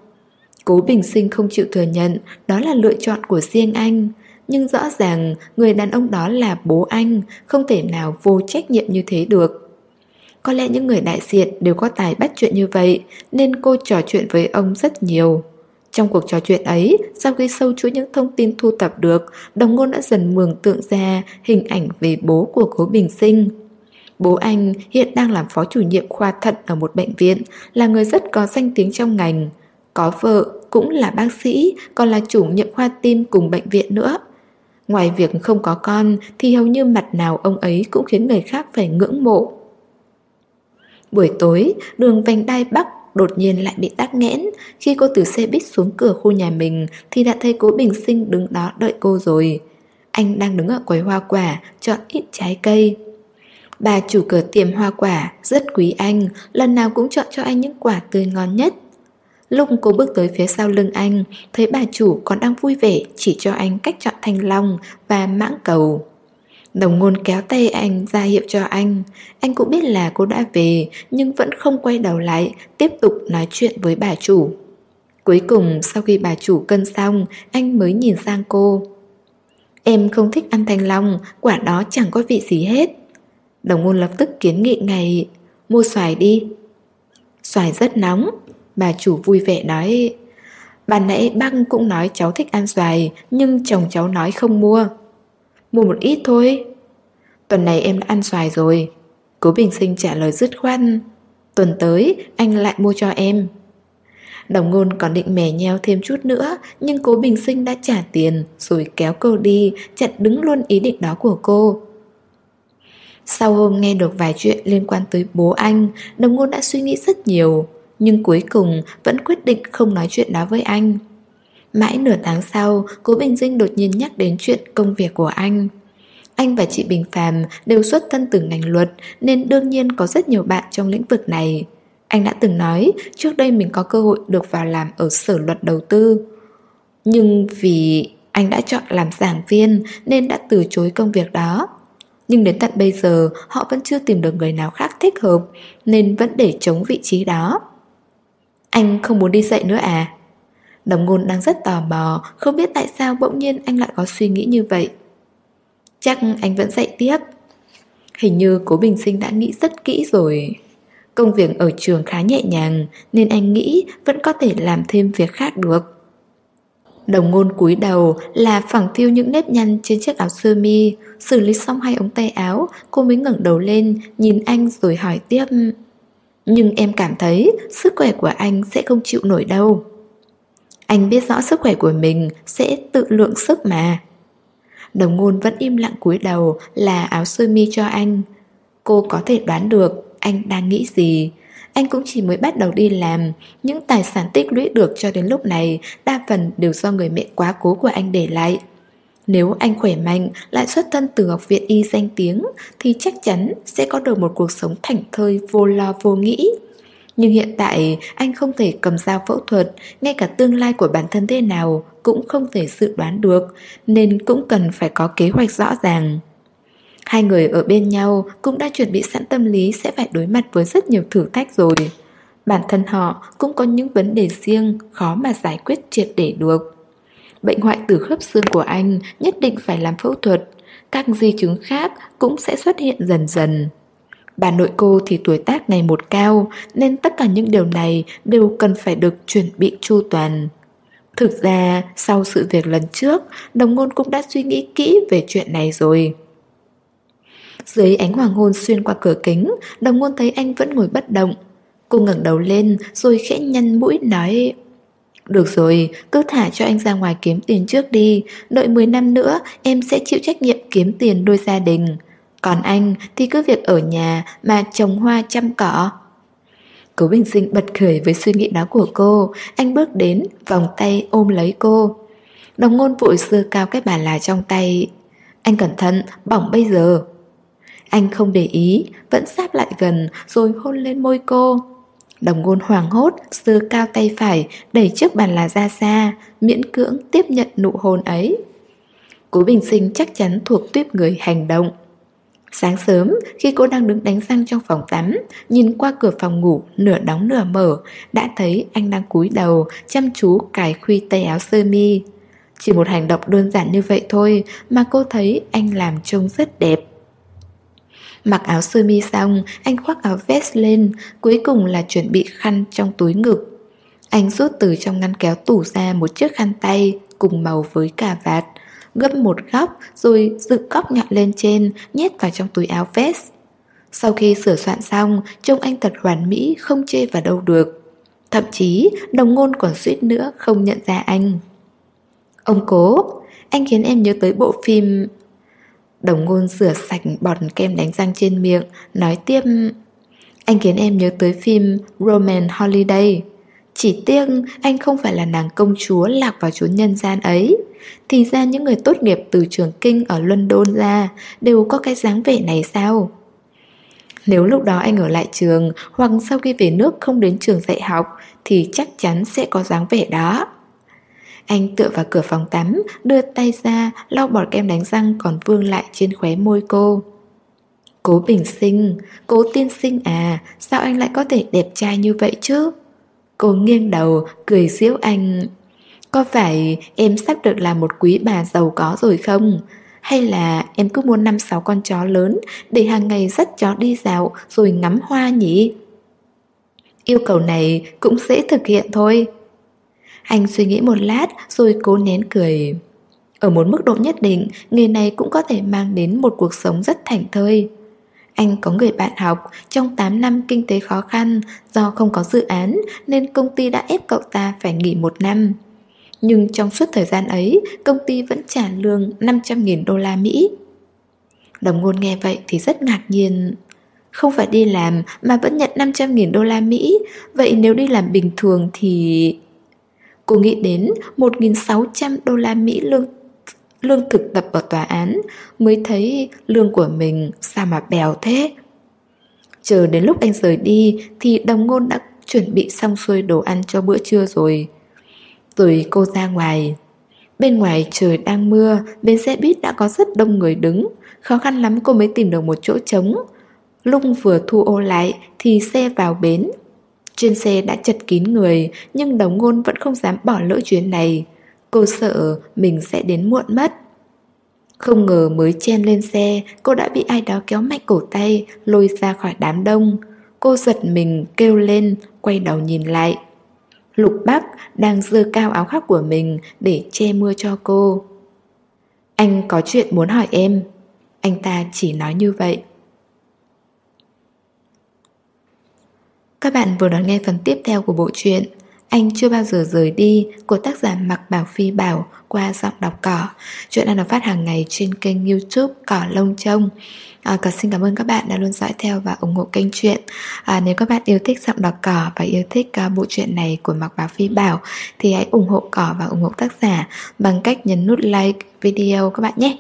Cố Bình Sinh không chịu thừa nhận Đó là lựa chọn của riêng anh. Nhưng rõ ràng người đàn ông đó là bố anh, không thể nào vô trách nhiệm như thế được. Có lẽ những người đại diện đều có tài bắt chuyện như vậy, nên cô trò chuyện với ông rất nhiều. Trong cuộc trò chuyện ấy, sau khi sâu chuỗi những thông tin thu tập được, đồng ngôn đã dần mường tượng ra hình ảnh về bố của cố bình sinh. Bố anh hiện đang làm phó chủ nhiệm khoa thận ở một bệnh viện, là người rất có danh tiếng trong ngành. Có vợ, cũng là bác sĩ, còn là chủ nhiệm khoa tim cùng bệnh viện nữa. Ngoài việc không có con thì hầu như mặt nào ông ấy cũng khiến người khác phải ngưỡng mộ. Buổi tối, đường vành đai Bắc đột nhiên lại bị tắc nghẽn. Khi cô từ xe buýt xuống cửa khu nhà mình thì đã thấy cố Bình Sinh đứng đó đợi cô rồi. Anh đang đứng ở quầy hoa quả, chọn ít trái cây. Bà chủ cửa tiệm hoa quả rất quý anh, lần nào cũng chọn cho anh những quả tươi ngon nhất. Lúc cô bước tới phía sau lưng anh, thấy bà chủ còn đang vui vẻ chỉ cho anh cách chọn thanh long và mãng cầu. Đồng ngôn kéo tay anh ra hiệu cho anh. Anh cũng biết là cô đã về, Nhưng vẫn không quay đầu lại, Tiếp tục nói chuyện với bà chủ. Cuối cùng, sau khi bà chủ cân xong, Anh mới nhìn sang cô. Em không thích ăn thanh long, Quả đó chẳng có vị gì hết. Đồng ngôn lập tức kiến nghị ngày Mua xoài đi. Xoài rất nóng, Bà chủ vui vẻ nói. Bà nãy băng cũng nói cháu thích ăn xoài, Nhưng chồng cháu nói không mua. Mua một ít thôi. Tuần này em đã ăn xoài rồi. Cố Bình Sinh trả lời dứt khoan Tuần tới, anh lại mua cho em. Đồng ngôn còn định mè nheo thêm chút nữa, Nhưng cố bình sinh đã trả tiền, Rồi kéo cô đi, Chặn đứng luôn ý định đó của cô. Sau hôm nghe được vài chuyện liên quan tới bố anh, Đồng ngôn đã suy nghĩ rất nhiều, nhưng cuối cùng vẫn quyết định không nói chuyện đó với anh. Mãi nửa tháng sau, cố Bình Dinh đột nhiên nhắc đến chuyện công việc của anh. Anh và chị Bình Phàm đều xuất thân từ ngành luật nên đương nhiên có rất nhiều bạn trong lĩnh vực này. Anh đã từng nói trước đây mình có cơ hội được vào làm ở sở luật đầu tư. Nhưng vì anh đã chọn làm giảng viên nên đã từ chối công việc đó. Nhưng đến tận bây giờ họ vẫn chưa tìm được người nào khác thích hợp nên vẫn để chống vị trí đó. Anh không muốn đi dạy nữa à? Đồng ngôn đang rất tò mò, không biết tại sao bỗng nhiên anh lại có suy nghĩ như vậy. Chắc anh vẫn dạy tiếp. Hình như cố bình sinh đã nghĩ rất kỹ rồi. Công việc ở trường khá nhẹ nhàng nên anh nghĩ vẫn có thể làm thêm việc khác được. Đồng ngôn cúi đầu là phẳng phiu những nếp nhăn trên chiếc áo sơ mi, xử lý xong hai ống tay áo, cô mới ngẩng đầu lên, nhìn anh rồi hỏi tiếp. Nhưng em cảm thấy sức khỏe của anh sẽ không chịu nổi đâu anh biết rõ sức khỏe của mình sẽ tự lượng sức mà. Đồng ngôn vẫn im lặng cúi đầu, là áo sơ mi cho anh. Cô có thể đoán được anh đang nghĩ gì. Anh cũng chỉ mới bắt đầu đi làm. Những tài sản tích lũy được cho đến lúc này, Đa phần đều do người mẹ quá cố của anh để lại. Nếu anh khỏe mạnh, Lại xuất thân từ học viện y danh tiếng, Thì chắc chắn sẽ có được một cuộc sống thảnh thơi Vô lo vô nghĩ. Nhưng hiện tại anh không thể cầm dao phẫu thuật Ngay cả tương lai của bản thân thế nào Cũng không thể dự đoán được Nên cũng cần phải có kế hoạch rõ ràng Hai người ở bên nhau cũng đã chuẩn bị sẵn tâm lý sẽ phải đối mặt với rất nhiều thử thách rồi. Bản thân họ cũng có những vấn đề riêng khó mà giải quyết triệt để được. Bệnh hoại tử khớp xương của anh nhất định phải làm phẫu thuật, các di chứng khác cũng sẽ xuất hiện dần dần. Bà nội cô thì tuổi tác ngày một cao nên tất cả những điều này đều cần phải được chuẩn bị chu toàn. Thực ra, sau sự việc lần trước, đồng ngôn cũng đã suy nghĩ kỹ về chuyện này rồi. Dưới ánh hoàng hôn xuyên qua cửa kính Đồng ngôn thấy anh vẫn ngồi bất động Cô ngẩng đầu lên rồi khẽ nhăn mũi nói Được rồi, cứ thả cho anh ra ngoài kiếm tiền trước đi Đợi 10 năm nữa em sẽ chịu trách nhiệm kiếm tiền đôi gia đình còn anh thì cứ việc ở nhà mà trồng hoa chăm cỏ Cố Bình Sinh bật cười với suy nghĩ đó của cô Anh bước đến, vòng tay ôm lấy cô Đồng ngôn vội xưa cao cái bàn là trong tay Anh cẩn thận, bỏng bây giờ anh không để ý, vẫn sáp lại gần rồi hôn lên môi cô. Đồng ngôn hoảng hốt, sơ cao tay phải, đẩy trước bàn là ra xa, miễn cưỡng tiếp nhận nụ hôn ấy. Cố Bình Sinh chắc chắn thuộc tuyếp người hành động. Sáng sớm, khi cô đang đứng đánh răng trong phòng tắm, nhìn qua cửa phòng ngủ nửa đóng nửa mở, đã thấy anh đang cúi đầu, chăm chú cài khuy tay áo sơ mi. Chỉ một hành động đơn giản như vậy thôi mà cô thấy anh làm trông rất đẹp. Mặc áo sơ mi xong, anh khoác áo vest lên, cuối cùng là chuẩn bị khăn trong túi ngực. Anh rút từ trong ngăn kéo tủ ra một chiếc khăn tay cùng màu với cà vạt, gấp một góc rồi dựng góc nhọn lên trên, nhét vào trong túi áo vest. Sau khi sửa soạn xong, trông anh thật hoàn mỹ, không chê vào đâu được. Thậm chí, đồng ngôn còn suýt nữa không nhận ra anh. Ông cố, anh khiến em nhớ tới bộ phim Đồng ngôn rửa sạch bọt kem đánh răng trên miệng Nói tiếp Anh khiến em nhớ tới phim Roman Holiday chỉ tiếc anh không phải là nàng công chúa lạc vào chốn nhân gian ấy Thì ra những người tốt nghiệp từ trường kinh ở London ra Đều có cái dáng vẻ này sao Nếu lúc đó anh ở lại trường Hoặc sau khi về nước không đến trường dạy học Thì chắc chắn sẽ có dáng vẻ đó anh tựa vào cửa phòng tắm, đưa tay ra, lau bọt kem đánh răng còn vương lại trên khóe môi cô. Cố bình sinh, cố tiên sinh à, sao anh lại có thể đẹp trai như vậy chứ? Cô nghiêng đầu, cười xíu anh. Có phải em sắp được là một quý bà giàu có rồi không? Hay là em cứ mua năm sáu con chó lớn để hàng ngày dắt chó đi dạo rồi ngắm hoa nhỉ? Yêu cầu này cũng dễ thực hiện thôi. Anh suy nghĩ một lát rồi cố nén cười. Ở một mức độ nhất định, nghề này cũng có thể mang đến một cuộc sống rất thảnh thơi. Anh có người bạn học, trong 8 năm kinh tế khó khăn, do không có dự án nên công ty đã ép cậu ta phải nghỉ một năm. Nhưng trong suốt thời gian ấy, công ty vẫn trả lương 500.000 đô la Mỹ. Đồng ngôn nghe vậy thì rất ngạc nhiên. Không phải đi làm mà vẫn nhận 500.000 đô la Mỹ, vậy nếu đi làm bình thường thì... Cô nghĩ đến 1.600 đô la Mỹ lương lương thực tập ở tòa án mới thấy lương của mình sao mà bèo thế. Chờ đến lúc anh rời đi thì đồng ngôn đã chuẩn bị xong xuôi đồ ăn cho bữa trưa rồi. Rồi cô ra ngoài. Bên ngoài trời đang mưa, bên xe buýt đã có rất đông người đứng. Khó khăn lắm cô mới tìm được một chỗ trống. Lúc vừa thu ô lại thì xe vào bến. Trên xe đã chật kín người Nhưng đồng ngôn vẫn không dám bỏ lỡ chuyến này Cô sợ mình sẽ đến muộn mất. Không ngờ mới chen lên xe, Cô đã bị ai đó kéo mạnh cổ tay, Lôi ra khỏi đám đông. Cô giật mình kêu lên, Quay đầu nhìn lại. Lục Bắc đang dơ cao áo khoác của mình Để che mưa cho cô. Anh có chuyện muốn hỏi em. Anh ta chỉ nói như vậy. Các bạn vừa đón nghe phần tiếp theo của bộ truyện anh chưa bao giờ rời đi của tác giả Mạc Bảo Phi Bảo qua giọng đọc cỏ. Chuyện đang được phát hàng ngày trên kênh youtube Cỏ Lông Trông. À, cả xin cảm ơn các bạn đã luôn dõi theo và ủng hộ kênh truyện. À, nếu các bạn yêu thích giọng đọc cỏ và yêu thích uh, bộ truyện này của Mạc Bảo Phi Bảo thì hãy ủng hộ cỏ và ủng hộ tác giả bằng cách nhấn nút like video các bạn nhé.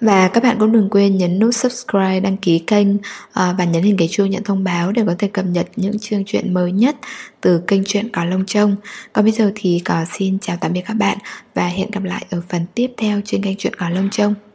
Và các bạn cũng đừng quên nhấn nút subscribe, đăng ký kênh à, và nhấn hình cái chuông nhận thông báo để có thể cập nhật những chương truyện mới nhất từ kênh truyện Cỏ Lông Trông. Còn bây giờ thì Cỏ xin chào tạm biệt các bạn và hẹn gặp lại ở phần tiếp theo trên kênh truyện Cỏ Lông Trông.